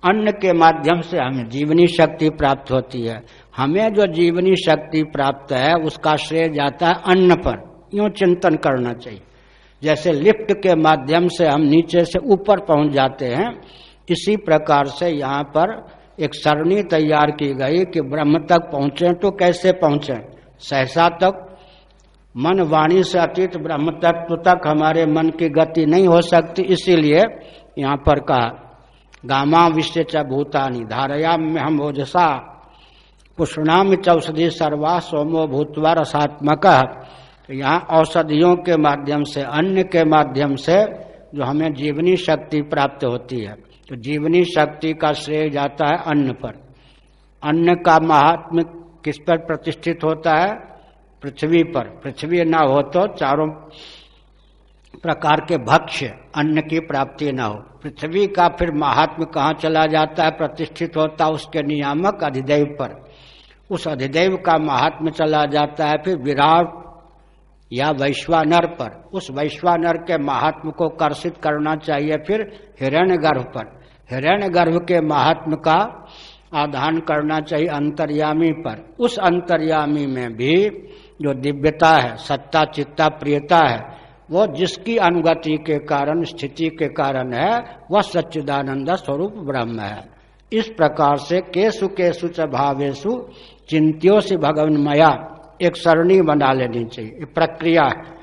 अन्न के माध्यम से हमें जीवनी शक्ति प्राप्त होती है। हमें जो जीवनी शक्ति प्राप्त है, उसका श्रेय जाता है अन्न पर। यूँ चिंतन करना चाहिए। जैसे लिफ्ट के माध्यम से हम नीचे से ऊपर पहुँच जाते हैं, इसी प्रकार से यहाँ पर एक सरणी तैयार की गई कि ब्रह्म तक पहुँचे तो कैसे पहुँचे? सहसा तक। मन वाणी से अतीत ब्रह्म तत्व तक हमारे मन की गति नहीं हो सकती, इसीलिए यहाँ पर कहा गामा विश्व च भूतानी। धारया में हम ओजसा पुष्णाम चौषधि सर्वा सोमो भूतवा रसात्मक। यहाँ औषधियों के माध्यम से अन्न के माध्यम से जो हमें जीवनी शक्ति प्राप्त होती है। तो जीवनी शक्ति का श्रेय जाता है अन्न पर। अन्न का महात्म किस पर प्रतिष्ठित होता है? पृथ्वी पर। पृथ्वी न हो तो चारों प्रकार के भक्ष्य अन्न की प्राप्ति न हो। पृथ्वी का फिर महात्म कहाँ चला जाता है? प्रतिष्ठित होता उसके नियामक अधिदेव पर। उस अधिदेव का महात्म चला जाता है फिर विराट या वैश्वानर पर। उस वैश्वानर के महात्म को कर्षित करना चाहिए फिर हिरण्य गर्भ पर। हिरण्य गर्भ के महात्म का आधान करना चाहिए अंतर्यामी पर। उस अंतर्यामी में भी जो दिव्यता है, सत्ता, चित्ता, प्रियता है वो जिसकी अनुगति के कारण, स्थिति के कारण है, वह सच्चिदानंद स्वरूप ब्रह्म है। इस प्रकार से केसु केसु च भावेशु चिंतियों से भगवन मया, एक सरणी बना लेनी चाहिए। प्रक्रिया है।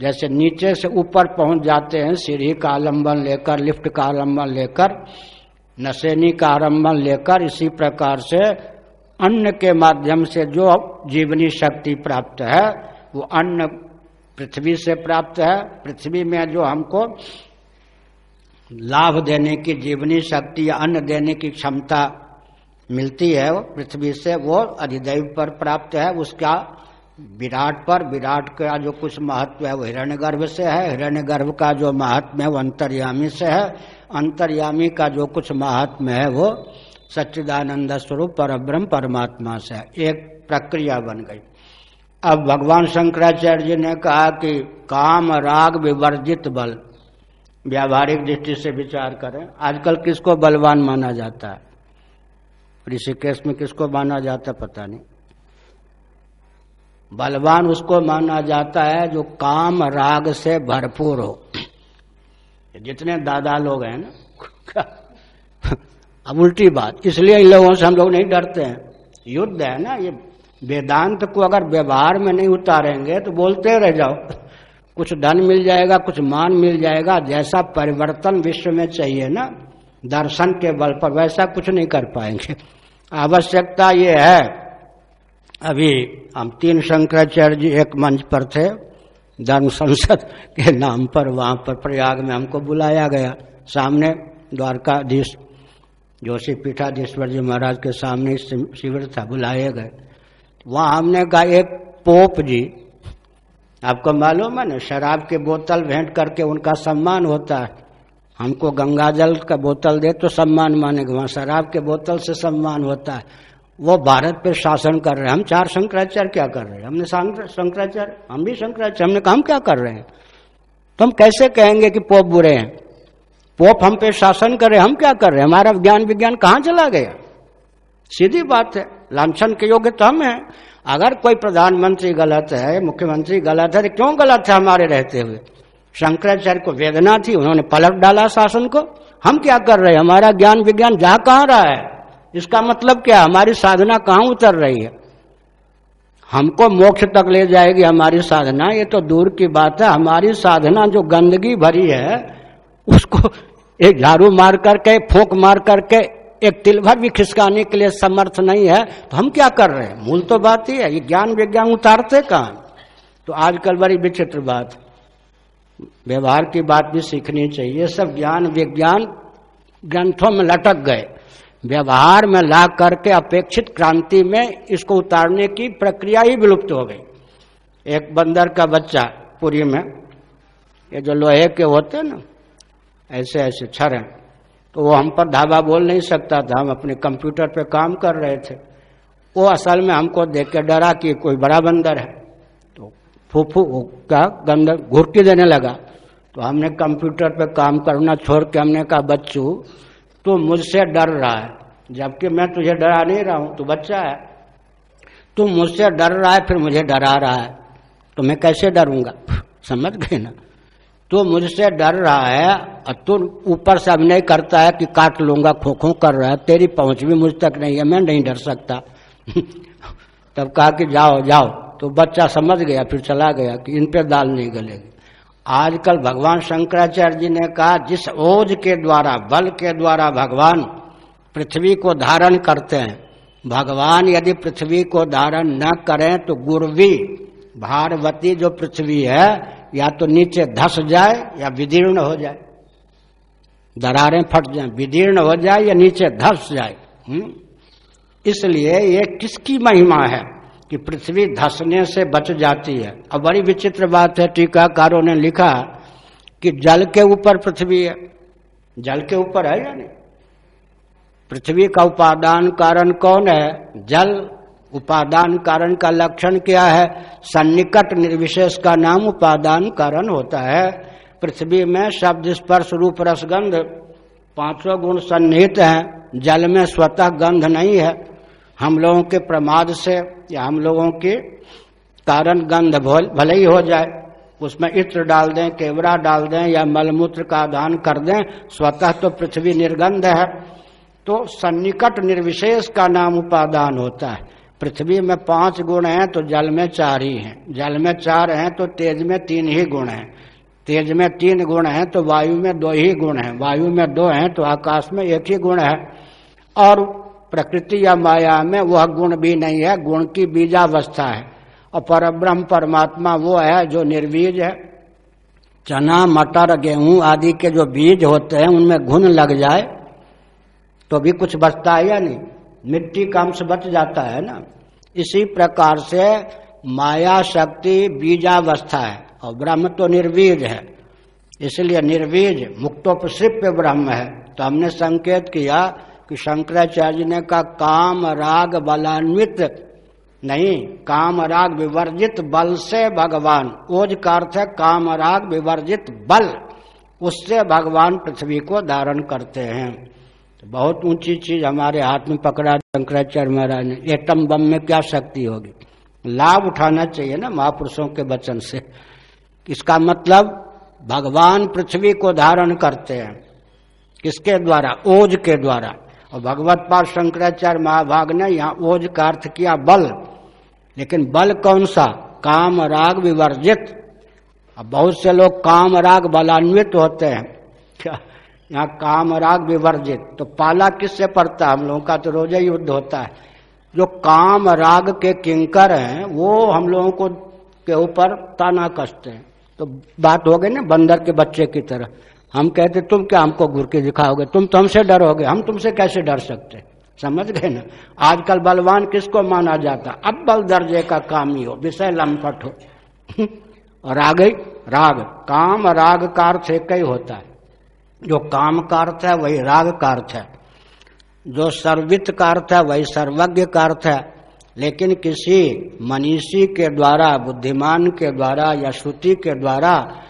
जैसे नीचे से ऊपर पहुँच जाते हैं, सीढ़ी का आलंबन लेकर, लिफ्ट का आलंबन लेकर नशेनी का आलंबन लेकर, इसी प्रकार से अन्न के माध्यम से जो जीवनी शक्ति प्राप्त है, वो अन्न पृथ्वी से प्राप्त है, पृथ्वी में जो हमको लाभ देने की, जीवनी शक्ति या अन्न देने की क्षमता मिलती है, वो पृथ्वी से, वो अधिदैव पर प्राप्त है, उसका विराट पर, विराट का जो कुछ महत्व है, वो हिरण्यगर्भ से है, हिरण्यगर्भ का जो महात्म है, वो अंतर्यामी से है, अंतर्यामी का जो कुछ महात्म है, वो सच्चिदानंद स्वरूप पर ब्रह्म परमात्मा से है, एक प्रक्रिया बन गई। अब भगवान शंकराचार्य जी ने कहा कि काम राग विवर्जित बल। व्यावहारिक दृष्टि से विचार करें। आजकल किसको बलवान माना जाता है? ऋषिकेश में किसको माना जाता है पता नहीं। बलवान उसको माना जाता है जो काम राग से भरपूर हो। जितने दादा लोग हैं ना, अब उल्टी बात। इसलिए इन लोगों से हम लोग नहीं डरते हैं। युद्ध है ना, ये वेदांत को अगर व्यवहार में नहीं उतारेंगे तो बोलते रह जाओ। कुछ धन मिल जाएगा, कुछ मान मिल जाएगा, जैसा परिवर्तन विश्व में चाहिए ना, दर्शन के बल पर वैसा कुछ नहीं कर पाएँगे। आवश्यकता ये है। अभी हम तीन शंकराचार्य जी एक मंच पर थे, धर्म संसद के नाम पर, वहाँ पर प्रयाग में हमको बुलाया गया। सामने द्वारकाधीश, जोशी पीठाधीश्वर जी महाराज के सामने शिविर था, बुलाए गए। वहाँ हमने कहा, एक पोप जी, आपको मालूम है ना, शराब के बोतल भेंट करके उनका सम्मान होता है। हमको गंगा जल का बोतल दे तो सम्मान मानेगा, वहाँ शराब के बोतल से सम्मान होता है। वो भारत पे शासन कर रहे हैं। हम चार शंकराचार्य क्या कर रहे हैं? हमने शंकराचार्य, हम भी शंकराचार्य, हमने काम क्या कर रहे हैं? तो हम कैसे कहेंगे कि पोप बुरे हैं? पोप हम पे शासन कर करे हम क्या कर रहे हैं? हमारा ज्ञान विज्ञान कहाँ चला गया? सीधी बात है, लाछन के योग्य तो हम हैं। अगर कोई प्रधानमंत्री गलत है, मुख्यमंत्री गलत है तो क्यों गलत है हमारे रहते हुए? शंकराचार्य को वेदना थी, उन्होंने पलट डाला शासन को। हम क्या कर रहे हैं? हमारा ज्ञान विज्ञान जा कहाँ रहा है? इसका मतलब क्या? हमारी साधना कहाँ उतर रही है? हमको मोक्ष तक ले जाएगी हमारी साधना, ये तो दूर की बात है। हमारी साधना जो गंदगी भरी है, उसको एक झाड़ू मार करके, फोक मार करके एक तिल भर भी खिसकाने के लिए समर्थ नहीं है तो हम क्या कर रहे हैं? मूल तो बात ही है, ये ज्ञान विज्ञान उतारते कहा? तो आजकल बड़ी विचित्र बात। व्यवहार की बात भी सीखनी चाहिए। सब ज्ञान विज्ञान ग्रंथों में लटक गए। व्यवहार में ला करके अपेक्षित क्रांति में इसको उतारने की प्रक्रिया ही विलुप्त हो गई। एक बंदर का बच्चा पुरी में, ये जो लोहे के होते हैं ना ऐसे ऐसे छर हैं। तो वो हम पर धावा बोल नहीं सकता था। हम अपने कंप्यूटर पे काम कर रहे थे। वो असल में हमको देख के डरा कि कोई बड़ा बंदर है। तो फूफू का गंदर घुटकी देने लगा। तो हमने कंप्यूटर पे काम करना छोड़ के हमने कहा, बच्चू तो मुझसे डर रहा है। जबकि मैं तुझे डरा नहीं रहा हूँ, तू बच्चा है। तू मुझसे डर रहा है, फिर मुझे डरा रहा है। तो मैं कैसे डरूँगा? समझ गए ना? तो मुझसे डर रहा है और तू ऊपर से अभिनय करता है कि काट लूँगा खो खो कर रहा है, तेरी पहुँच भी मुझ तक नहीं है, मैं नहीं डर सकता। तब कहा कि जाओ जाओ। तो बच्चा समझ गया, फिर चला गया कि इन पे दाल नहीं गलेगी। आजकल भगवान शंकराचार्य जी ने कहा, जिस ओज के द्वारा, बल के द्वारा भगवान पृथ्वी को धारण करते हैं, भगवान यदि पृथ्वी को धारण न करें तो गुरवी भारवती जो पृथ्वी है या तो नीचे धस जाए या विदीर्ण हो जाए। दरारें फट जाए, विदीर्ण हो जाए या नीचे धस जाए। हम्म? इसलिए ये किसकी महिमा है कि पृथ्वी धसने से बच जाती है? अब बड़ी विचित्र बात है, टीकाकारों ने लिखा कि जल के ऊपर पृथ्वी है। जल के ऊपर है या नहीं? पृथ्वी का उपादान कारण कौन है? जल उपादान कारण का लक्षण क्या है? सन्निकट निर्विशेष का नाम उपादान कारण होता है। पृथ्वी में शब्द स्पर्श रूप रसगंध पाँचों गुण सन्निहित हैं। जल में स्वतः गंध नहीं है। हम लोगों के प्रमाद से या हम लोगों के कारण गंध भले ही हो जाए, उसमें इत्र डाल दें केवड़ा डाल दें या मलमूत्र का दान कर दें, स्वतः तो पृथ्वी निर्गंध है। तो सन्निकट निर्विशेष का नाम उपादान होता है। पृथ्वी में पाँच गुण हैं तो जल में चार ही हैं। जल में चार हैं तो तेज में तीन ही गुण हैं। तेज में तीन गुण हैं तो वायु में दो ही गुण हैं। वायु में दो हैं तो आकाश में एक ही गुण है। और प्रकृति या माया में वह गुण भी नहीं है, गुण की बीजावस्था है। और पर ब्रह्म परमात्मा वो है जो निर्बीज है। चना, मटर, गेहूँ आदि के जो बीज होते हैं, उनमें घुन लग जाए तो भी कुछ बचता है या नहीं? मिट्टी का अंश बच जाता है ना। इसी प्रकार से माया शक्ति बीजावस्था है और ब्रह्म तो निर्वीज है। इसलिए निर्वीज, मुक्तोपसिप्य ब्रह्म है। तो हमने संकेत किया कि शंकराचार्य ने का काम राग बलान्वित नहीं, काम राग विवर्जित बल से भगवान। ओज का अर्थ है, काम राग विवर्जित बल, उससे भगवान पृथ्वी को धारण करते हैं। बहुत ऊँची चीज़ हमारे हाथ में पकड़ा शंकराचार्य महाराज ने। एटम बम में क्या शक्ति होगी? लाभ उठाना चाहिए ना महापुरुषों के वचन से। इसका मतलब भगवान पृथ्वी को धारण करते हैं। किसके द्वारा? ओज के द्वारा। और भगवत पाल शंकराचार्य महाभाग ने यहाँ ओज का अर्थ किया बल। लेकिन बल कौन सा? काम राग विवर्जित। अब बहुत से लोग काम राग बलान्वित होते हैं। क्या? यहाँ काम राग विवर्जित। तो पाला किससे पड़ता है? हम लोगों का तो रोज़े युद्ध होता है। जो काम राग के किंकर हैं, वो हम लोगों को के ऊपर ताना कसते हैं। तो बात हो गई ना बंदर के बच्चे की तरह। हम कहते, तुम क्या हमको घुर के दिखाओगे? तुम तो हमसे डरोगे। हम तुमसे कैसे डर सकते? समझ गए ना? आजकल बलवान किसको माना जाता? अब बल दर्जे का काम ही हो विषय लंपट हो। और आ गई राग। काम राग का अर्थ एक ही होता है। जो काम का अर्थ है, वही राग का अर्थ है। जो सर्वित का अर्थ है, वही सर्वज्ञ का अर्थ है। लेकिन किसी मनीषी के द्वारा, बुद्धिमान के द्वारा या श्रुति के द्वारा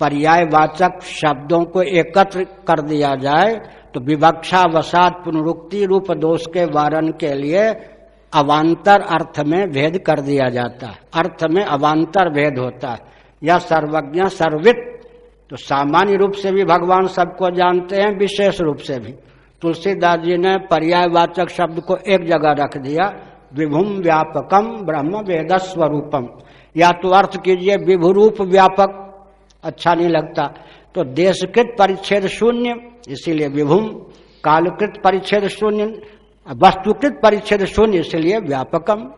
पर्यायवाचक शब्दों को एकत्र कर दिया जाए तो विवक्षा वसात पुनरुक्ति रूप दोष के वारण के लिए अवान्तर अर्थ में भेद कर दिया जाता है। अर्थ में अवान्तर भेद होता है। या सर्वज्ञ सर्वित तो सामान्य रूप से भी भगवान सबको जानते हैं, विशेष रूप से भी। तुलसीदास जी ने पर्यायवाचक शब्द को एक जगह रख दिया विभुम व्यापकम ब्रह्म वेद स्वरूपम या तो अर्थ कीजिए, विभुरूप व्यापक। अच्छा नहीं लगता। तो देशकृत परिच्छेद शून्य, इसीलिए विभुम कालकृत परिच्छेद शून्य, वस्तुकृत परिच्छेद शून्य, इसलिए व्यापकम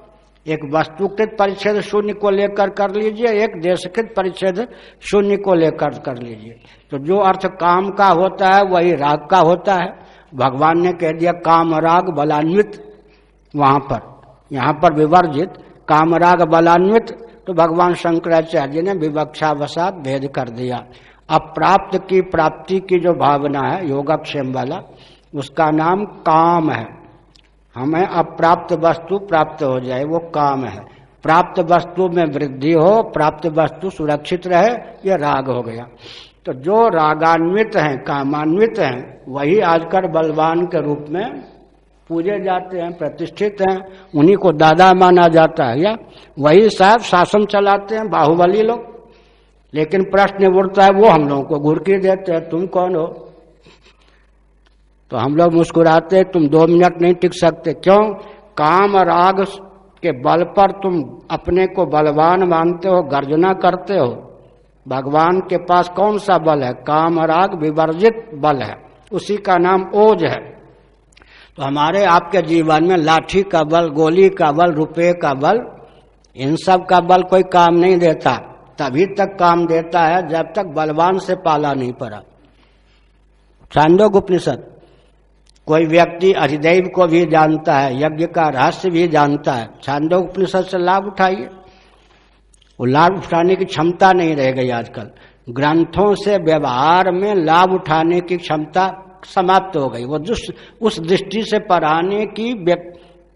एक वस्तुकृत परिच्छेद शून्य को लेकर कर लीजिए, एक देशकृत परिच्छेद शून्य को लेकर कर लीजिए। तो जो अर्थ काम का होता है, वही राग का होता है। भगवान ने कह दिया, काम राग बलान्वित। वहाँ पर, यहाँ पर विवर्जित, काम राग बलान्वित। तो भगवान शंकराचार्य ने विवक्षावसात भेद कर दिया। अप्राप्त की प्राप्ति की जो भावना है, योगक्षेम वाला, उसका नाम काम है। हमें अप्राप्त वस्तु प्राप्त हो जाए, वो काम है। प्राप्त वस्तु में वृद्धि हो, प्राप्त वस्तु सुरक्षित रहे, ये राग हो गया। तो जो रागान्वित हैं, कामान्वित हैं, वही आजकल बलवान के रूप में पूजे जाते हैं, प्रतिष्ठित हैं, उन्हीं को दादा माना जाता है। या वही साहब शासन चलाते हैं, बाहुबली लोग। लेकिन प्रश्न उठता है, वो हम लोगों को घुड़की देते हैं, तुम कौन हो? तो हम लोग मुस्कुराते तुम दो मिनट नहीं टिक सकते। क्यों? काम राग के बल पर तुम अपने को बलवान मानते हो, गर्जना करते हो। भगवान के पास कौन सा बल है? काम राग विवर्जित बल है। उसी का नाम ओज है। तो हमारे आपके जीवन में लाठी का बल, गोली का बल रुपये का बल, इन सब का बल कोई काम नहीं देता। तभी तक काम देता है, जब तक बलवान से पाला नहीं पड़ा। छांदोग उपनिषद कोई व्यक्ति अधिदेव को भी जानता है, यज्ञ का रहस्य भी जानता है छांदोग उपनिषद से लाभ उठाइए। वो लाभ उठाने की क्षमता नहीं रह गई आजकल। ग्रंथों से व्यवहार में लाभ उठाने की क्षमता समाप्त हो गई। वो दुष्ट उस दृष्टि से पढ़ाने की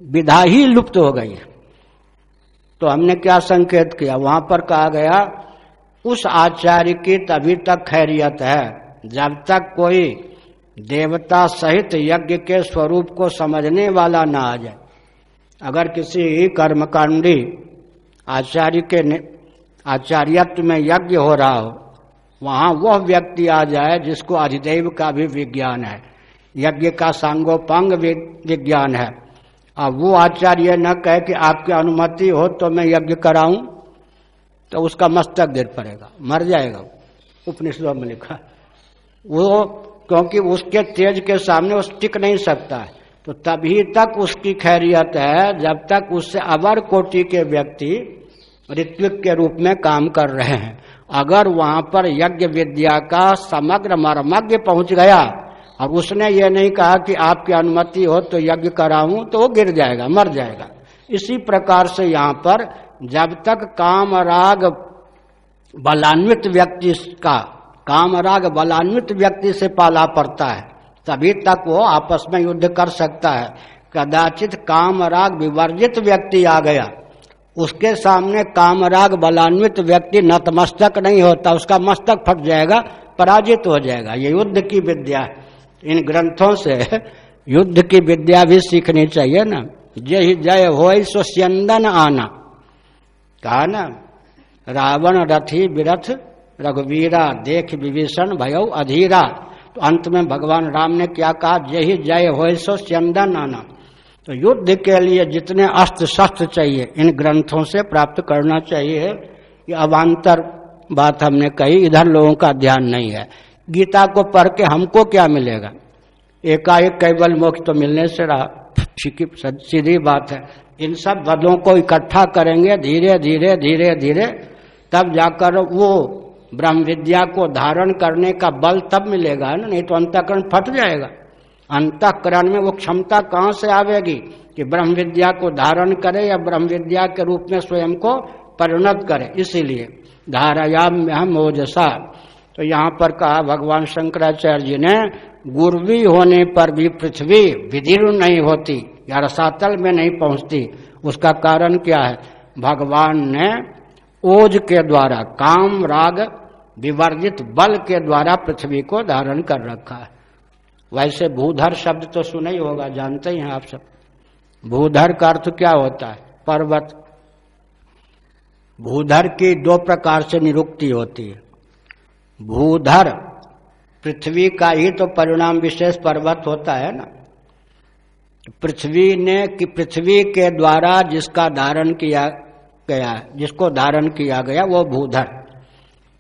विधा ही लुप्त हो गई तो हमने क्या संकेत किया? वहाँ पर कहा गया, उस आचार्य की तभी तक खैरियत है, जब तक कोई देवता सहित यज्ञ के स्वरूप को समझने वाला ना आ जाए अगर किसी कर्मकांडी आचार्य के आचार्यत्व में यज्ञ हो रहा हो, वहाँ वह व्यक्ति आ जाए जिसको अधिदेव का भी विज्ञान है। यज्ञ का सांगोपांग विज्ञान है। अब वो आचार्य न कहे कि आपकी अनुमति हो तो मैं यज्ञ कराऊं तो उसका मस्तक गिर पड़ेगा, मर जाएगा। उपनिषदों में लिखा वो क्योंकि उसके तेज के सामने वो टिक नहीं सकता। है तो तभी तक उसकी खैरियत है, जब तक उससे अवर कोटि के व्यक्ति ऋत्विक के रूप में काम कर रहे हैं। अगर वहाँ पर यज्ञ विद्या का समग्र मर्मज्ञ पहुँच गया और उसने ये नहीं कहा कि आपकी अनुमति हो तो यज्ञ कराऊं तो वो गिर जाएगा, मर जाएगा। इसी प्रकार से यहाँ पर जब तक काम राग बलान्वित व्यक्ति का काम राग बलान्वित व्यक्ति से पाला पड़ता है। तभी तक वो आपस में युद्ध कर सकता है। कदाचित काम राग विवर्जित व्यक्ति आ गया। उसके सामने कामराग बलान्वित व्यक्ति नतमस्तक नहीं होता। उसका मस्तक फट जाएगा, पराजित हो जाएगा। ये युद्ध की विद्या है। इन ग्रंथों से युद्ध की विद्या भी सीखनी चाहिए ना। जय जय हो सो आना। कहा ना, रावण रथी विरथ रघुवीरा देख विभीषण भयो अधीरा। तो अंत में भगवान राम ने क्या कहा जय जय हो सो स्यंदन आना तो युद्ध के लिए जितने अस्त्र शस्त्र चाहिए, इन ग्रंथों से प्राप्त करना चाहिए। ये अवान्तर बात हमने कही, इधर लोगों का ध्यान नहीं है। गीता को पढ़ के हमको क्या मिलेगा? एकाएक केवल मोक्ष तो मिलने से रहा। सीधी बात है। इन सब बदों को इकट्ठा करेंगे धीरे धीरे धीरे धीरे तब जाकर वो ब्रह्म विद्या को धारण करने का बल तब मिलेगा ना? नहीं तो अंतकरण फट जाएगा। अंतकरण में वो क्षमता कहाँ से आवेगी? कि ब्रह्म विद्या को धारण करे या ब्रह्म विद्या के रूप में स्वयं को परिणत करे, इसीलिए धारायाम में हम ओजसा तो यहाँ पर कहा, भगवान शंकराचार्य जी ने, गुरवी होने पर भी पृथ्वी विधिर नहीं होती या रसातल में नहीं पहुँचती। उसका कारण क्या है? भगवान ने ओज के द्वारा काम, राग विवर्जित बल के द्वारा पृथ्वी को धारण कर रखा है। वैसे भूधर शब्द तो सुना ही होगा, जानते ही हैं आप सब। भूधर का अर्थ क्या होता है? पर्वत। भूधर की दो प्रकार से निरुक्ति होती है। भूधर, पृथ्वी का ही तो परिणाम विशेष पर्वत होता है ना। पृथ्वी ने कि पृथ्वी के द्वारा जिसका धारण किया गया, जिसको धारण किया गया, वो भूधर।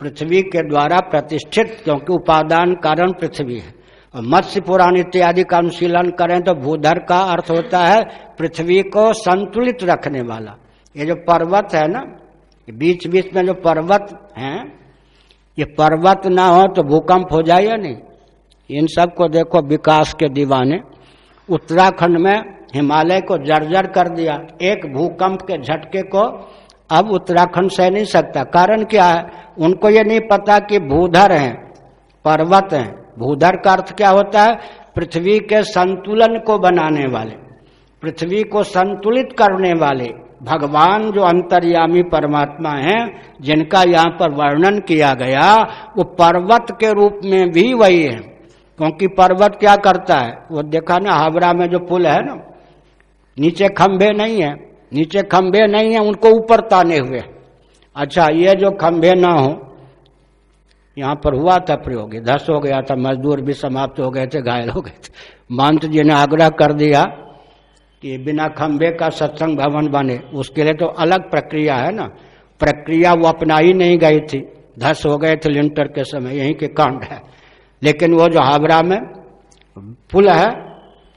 पृथ्वी के द्वारा प्रतिष्ठित, क्योंकि उपादान कारण पृथ्वी है। और मत्स्य पुराण इत्यादि का अनुशीलन करें तो भूधर का अर्थ होता है पृथ्वी को संतुलित रखने वाला। ये जो पर्वत है ना बीच बीच में जो पर्वत हैं, ये पर्वत ना हो तो भूकंप हो जाए या नहीं? इन सबको देखो विकास के दीवाने। उत्तराखंड में हिमालय को जर्जर कर दिया। एक भूकंप के झटके को अब उत्तराखंड सह नहीं सकता। कारण क्या है? उनको ये नहीं पता कि भूधर हैं, पर्वत हैं। भूधर का अर्थ क्या होता है? पृथ्वी के संतुलन को बनाने वाले, पृथ्वी को संतुलित करने वाले भगवान जो अंतर्यामी परमात्मा हैं, जिनका यहाँ पर वर्णन किया गया, वो पर्वत के रूप में भी वही है। क्योंकि पर्वत क्या करता है? वो देखा ना, हावड़ा में जो पुल है ना, नीचे खंभे नहीं है, नीचे खंभे नहीं है, उनको ऊपर ताने हुए अच्छा ये जो खंभे ना हो, यहाँ पर हुआ था प्रयोग। धस हो गया था, मजदूर भी समाप्त हो गए थे, घायल हो गए थे। मंत्र जी ने आग्रह कर दिया कि बिना खंबे का सत्संग भवन बने। उसके लिए तो अलग प्रक्रिया है ना। प्रक्रिया वो अपना ही नहीं गई थी। धस हो गए थे लिंटर के समय, यहीं के कांड है। लेकिन वो जो हावड़ा में पुल है,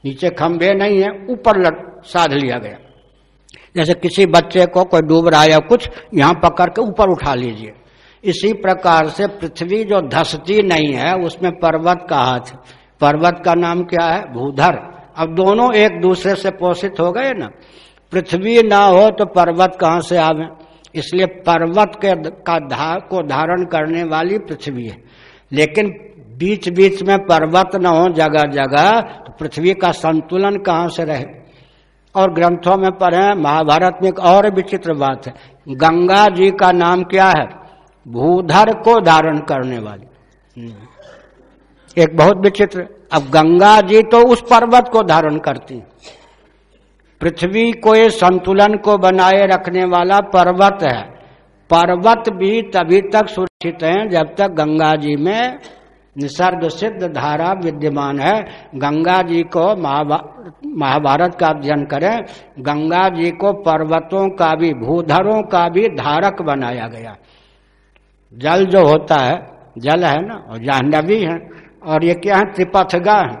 नीचे खंबे नहीं है, ऊपर साध लिया गया। जैसे किसी बच्चे को कोई डूब रहा है या कुछ यहाँ पकड़ के ऊपर उठा लीजिए। इसी प्रकार से पृथ्वी जो धसती नहीं है उसमें पर्वत का हाथ पर्वत का नाम क्या है? भूधर। अब दोनों एक दूसरे से पोषित हो गए ना। पृथ्वी ना हो तो पर्वत कहाँ से आवे? इसलिए पर्वत के का धा, को धारण करने वाली पृथ्वी है। लेकिन बीच बीच में पर्वत न हो जगह जगह तो पृथ्वी का संतुलन कहाँ से रहे? और ग्रंथों में पढ़े महाभारत में एक और विचित्र बात है। गंगा जी का नाम क्या है? भूधर को धारण करने वाली। एक बहुत विचित्र। अब गंगा जी तो उस पर्वत को धारण करती। पृथ्वी को ये संतुलन को बनाए रखने वाला पर्वत है। पर्वत भी तभी तक सुरक्षित है जब तक गंगा जी में निसर्ग सिद्ध धारा विद्यमान है। गंगा जी को महाभारत का अध्ययन करें। गंगा जी को पर्वतों का भी, भूधरों का भी धारक बनाया गया। जल जो होता है, जल है ना, और जाह्नवी है, और ये क्या है? त्रिपथगा है।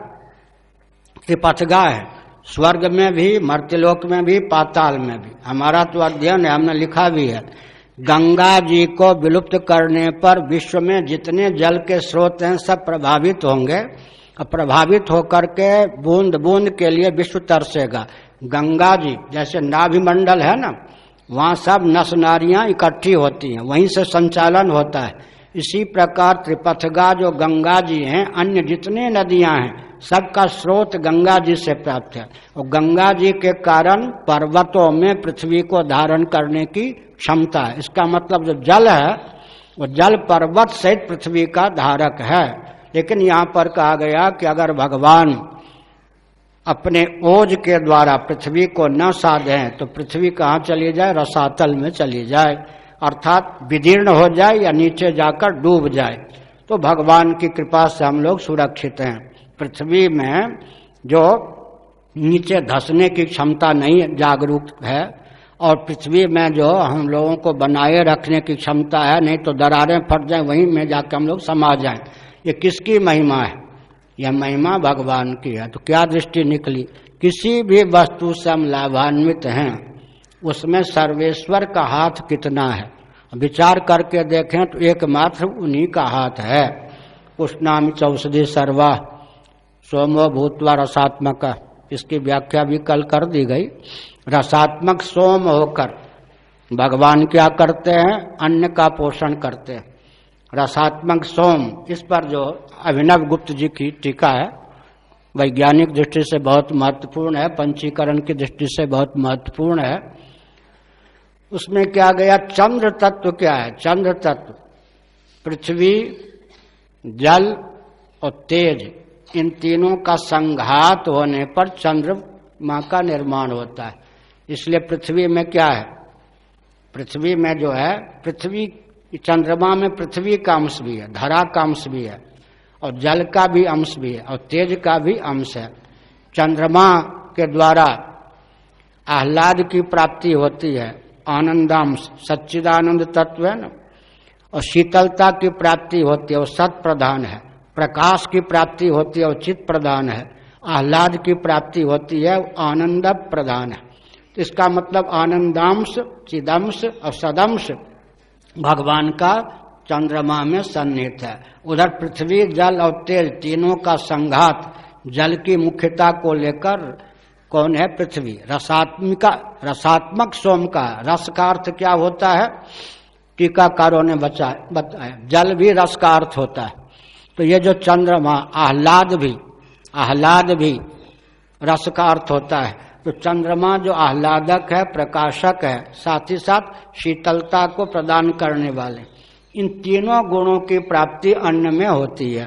त्रिपथगा है। स्वर्ग में भी, मर्त्यलोक में भी, पाताल में भी। हमारा तो अध्ययन है, हमने लिखा भी है। गंगा जी को विलुप्त करने पर विश्व में जितने जल के स्रोत हैं, सब प्रभावित होंगे। और प्रभावित होकर के बूंद बूंद के लिए विश्व तरसेगा। गंगा जी, जैसे नाभिमंडल है ना, वहाँ सब नस नारियाँ इकट्ठी होती हैं, वहीं से संचालन होता है। इसी प्रकार त्रिपथगा जो गंगा जी हैं, अन्य जितने नदियाँ हैं सबका स्रोत गंगा जी से प्राप्त है। और गंगा जी के कारण पर्वतों में पृथ्वी को धारण करने की क्षमता है। इसका मतलब जो जल है, वो जल पर्वत सहित पृथ्वी का धारक है। लेकिन यहाँ पर कहा गया कि अगर भगवान अपने ओज के द्वारा पृथ्वी को न साधे तो पृथ्वी कहाँ चली जाए? रसातल में चली जाए। अर्थात विदीर्ण हो जाए या नीचे जाकर डूब जाए। तो भगवान की कृपा से हम लोग सुरक्षित हैं। पृथ्वी में जो नीचे धसने की क्षमता नहीं जागरूक है और पृथ्वी में जो हम लोगों को बनाए रखने की क्षमता है, नहीं तो दरारें फट जाए, वहीं में जाकर हम लोग समा जाए। ये किसकी महिमा है? यह महिमा भगवान की है। तो क्या दृष्टि निकली? किसी भी वस्तु से हम लाभान्वित हैं, उसमें सर्वेश्वर का हाथ कितना है? विचार करके देखें तो एकमात्र उन्हीं का हाथ है। उस नाम चौषधि सर्वा। सोमो भूतवा रसात्मक। इसकी व्याख्या भी कल कर दी गई। रसात्मक सोम होकर भगवान क्या करते हैं? अन्न का पोषण करते हैं। रसात्मक सोम, इस पर जो अभिनव गुप्त जी की टीका है, वैज्ञानिक दृष्टि से बहुत महत्वपूर्ण है, पंचीकरण की दृष्टि से बहुत महत्वपूर्ण है। उसमें क्या गया? चंद्र तत्व क्या है? चंद्र तत्व, पृथ्वी, जल और तेज। इन तीनों का संघात होने पर चंद्रमा का निर्माण होता है। इसलिए पृथ्वी में क्या है? पृथ्वी में जो है, पृथ्वी, चंद्रमा में पृथ्वी का अंश भी है, धरा का अंश भी है, और जल का भी अंश भी है, और तेज का भी अंश है। चंद्रमा के द्वारा आह्लाद की प्राप्ति होती है, आनंदांश, सच्चिदानंद तत्व है ना? और शीतलता की प्राप्ति होती है, वो सत प्रधान है। प्रकाश की प्राप्ति होती है और चित प्रधान है। आह्लाद की प्राप्ति होती है, आनंद प्रधान है। तो इसका मतलब आनंदांश, चिदंश और सदंश भगवान का चंद्रमा में सन्निहित है। उधर पृथ्वी, जल और तेल तीनों का संघात जल की मुख्यता को लेकर कौन है? पृथ्वी। रसात्मिका, रसात्मक सोम का। रस का अर्थ क्या होता है? टीकाकारों ने बचा, बताया। जल भी रस का अर्थ होता है। तो ये जो चंद्रमा, आह्लाद भी आह्लाद भी रस का अर्थ होता है। तो चंद्रमा जो आह्लादक है, प्रकाशक है, साथ ही साथ शीतलता को प्रदान करने वाले। इन तीनों गुणों की प्राप्ति अन्न में होती है।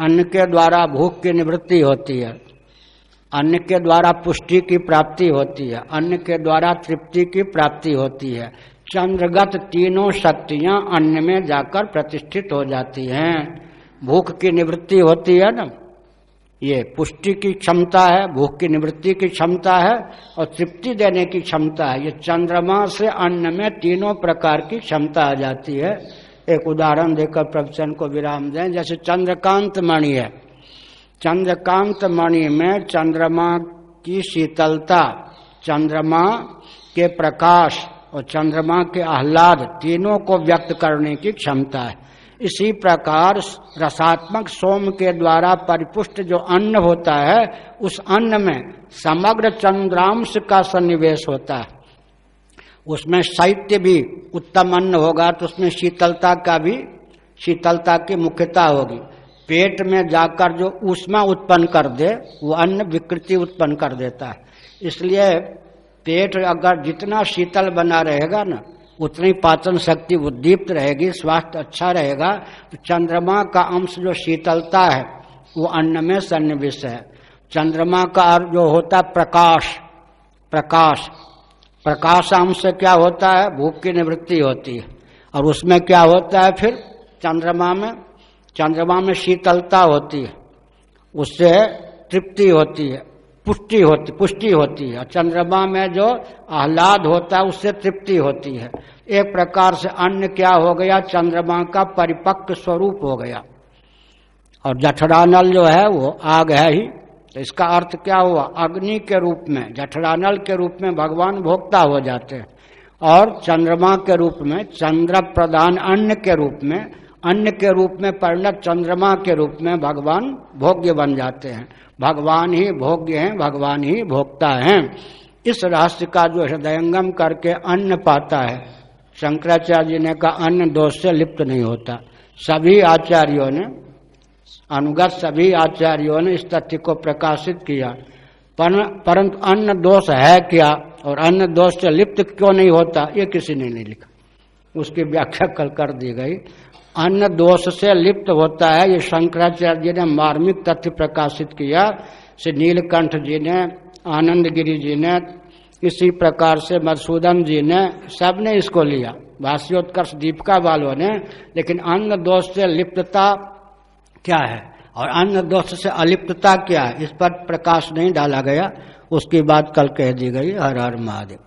अन्न के द्वारा भूख की निवृत्ति होती है। अन्न के द्वारा पुष्टि की प्राप्ति होती है। अन्न के द्वारा तृप्ति की प्राप्ति होती है। चंद्रगत तीनों शक्तियाँ अन्न में जाकर प्रतिष्ठित हो जाती हैं। भूख की निवृत्ति होती है ना? ये पुष्टि की क्षमता है, भूख की निवृत्ति की क्षमता है और तृप्ति देने की क्षमता है। ये चंद्रमा से अन्न में तीनों प्रकार की क्षमता आ जाती है। एक उदाहरण देकर प्रवचन को विराम दें। जैसे चंद्रकांत मणि है। चंद्रकांत मणि में चंद्रमा की शीतलता, चंद्रमा के प्रकाश और चंद्रमा के आह्लाद तीनों को व्यक्त करने की क्षमता है। इसी प्रकार रसात्मक सोम के द्वारा परिपुष्ट जो अन्न होता है, उस अन्न में समग्र चंद्रांश का सन्निवेश होता है। उसमें शैत्य भी उत्तम अन्न होगा तो उसमें शीतलता का भी, शीतलता की मुख्यता होगी। पेट में जाकर जो ऊष्मा उत्पन्न कर दे, वो अन्न विकृति उत्पन्न कर देता है। इसलिए पेट अगर जितना शीतल बना रहेगा ना उतनी पाचन शक्ति उद्दीप्त रहेगी, स्वास्थ्य अच्छा रहेगा तो चंद्रमा का अंश जो शीतलता है, वो अन्न में सन्निविष्ट है। चंद्रमा का जो होता है, प्रकाश प्रकाश प्रकाश अंश क्या होता है भूख की निवृत्ति होती है। और उसमें क्या होता है फिर? चंद्रमा में चंद्रमा में शीतलता होती है, उससे तृप्ति होती है। पुष्टि होती पुष्टि होती है। चंद्रमा में जो आह्लाद होता है, उससे तृप्ति होती है। एक प्रकार से अन्न क्या हो गया? चंद्रमा का परिपक्व स्वरूप हो गया। और जठरानल जो है, वो आग है ही। तो इसका अर्थ क्या हुआ? अग्नि के रूप में जठरानल के रूप में भगवान भोक्ता हो जाते हैं। और चंद्रमा के रूप में, चंद्र प्रदान अन्न के रूप में, अन्न के रूप में परिणत चंद्रमा के रूप में भगवान भोग्य बन जाते हैं। भगवान ही भोग्य हैं भगवान ही भोक्ता हैं। इस रहस्य का जो हृदयंगम करके अन्न पाता है शंकराचार्य जी ने कहा अन्न दोष से लिप्त नहीं होता। सभी आचार्यों ने अनुगत सभी आचार्यों ने इस तथ्य को प्रकाशित किया। पर, परंतु अन्न दोष है क्या? और अन्न दोष से लिप्त क्यों नहीं होता? ये किसी ने नहीं लिखा। उसकी व्याख्या कल कर दी गई। अन्य दोष से लिप्त होता है। ये शंकराचार्य जी ने मार्मिक तथ्य प्रकाशित किया। श्री नीलकंठ जी ने आनंद गिरी जी ने, इसी प्रकार से मधुसूदन जी ने सबने इसको लिया। भाष्योत्कर्ष दीपिका वालों ने। लेकिन अन्य दोष से लिप्तता क्या है? और अन्य दोष से अलिप्तता क्या है? इस पर प्रकाश नहीं डाला गया। उसकी बात कल कह दी गई। हर हर महादेव।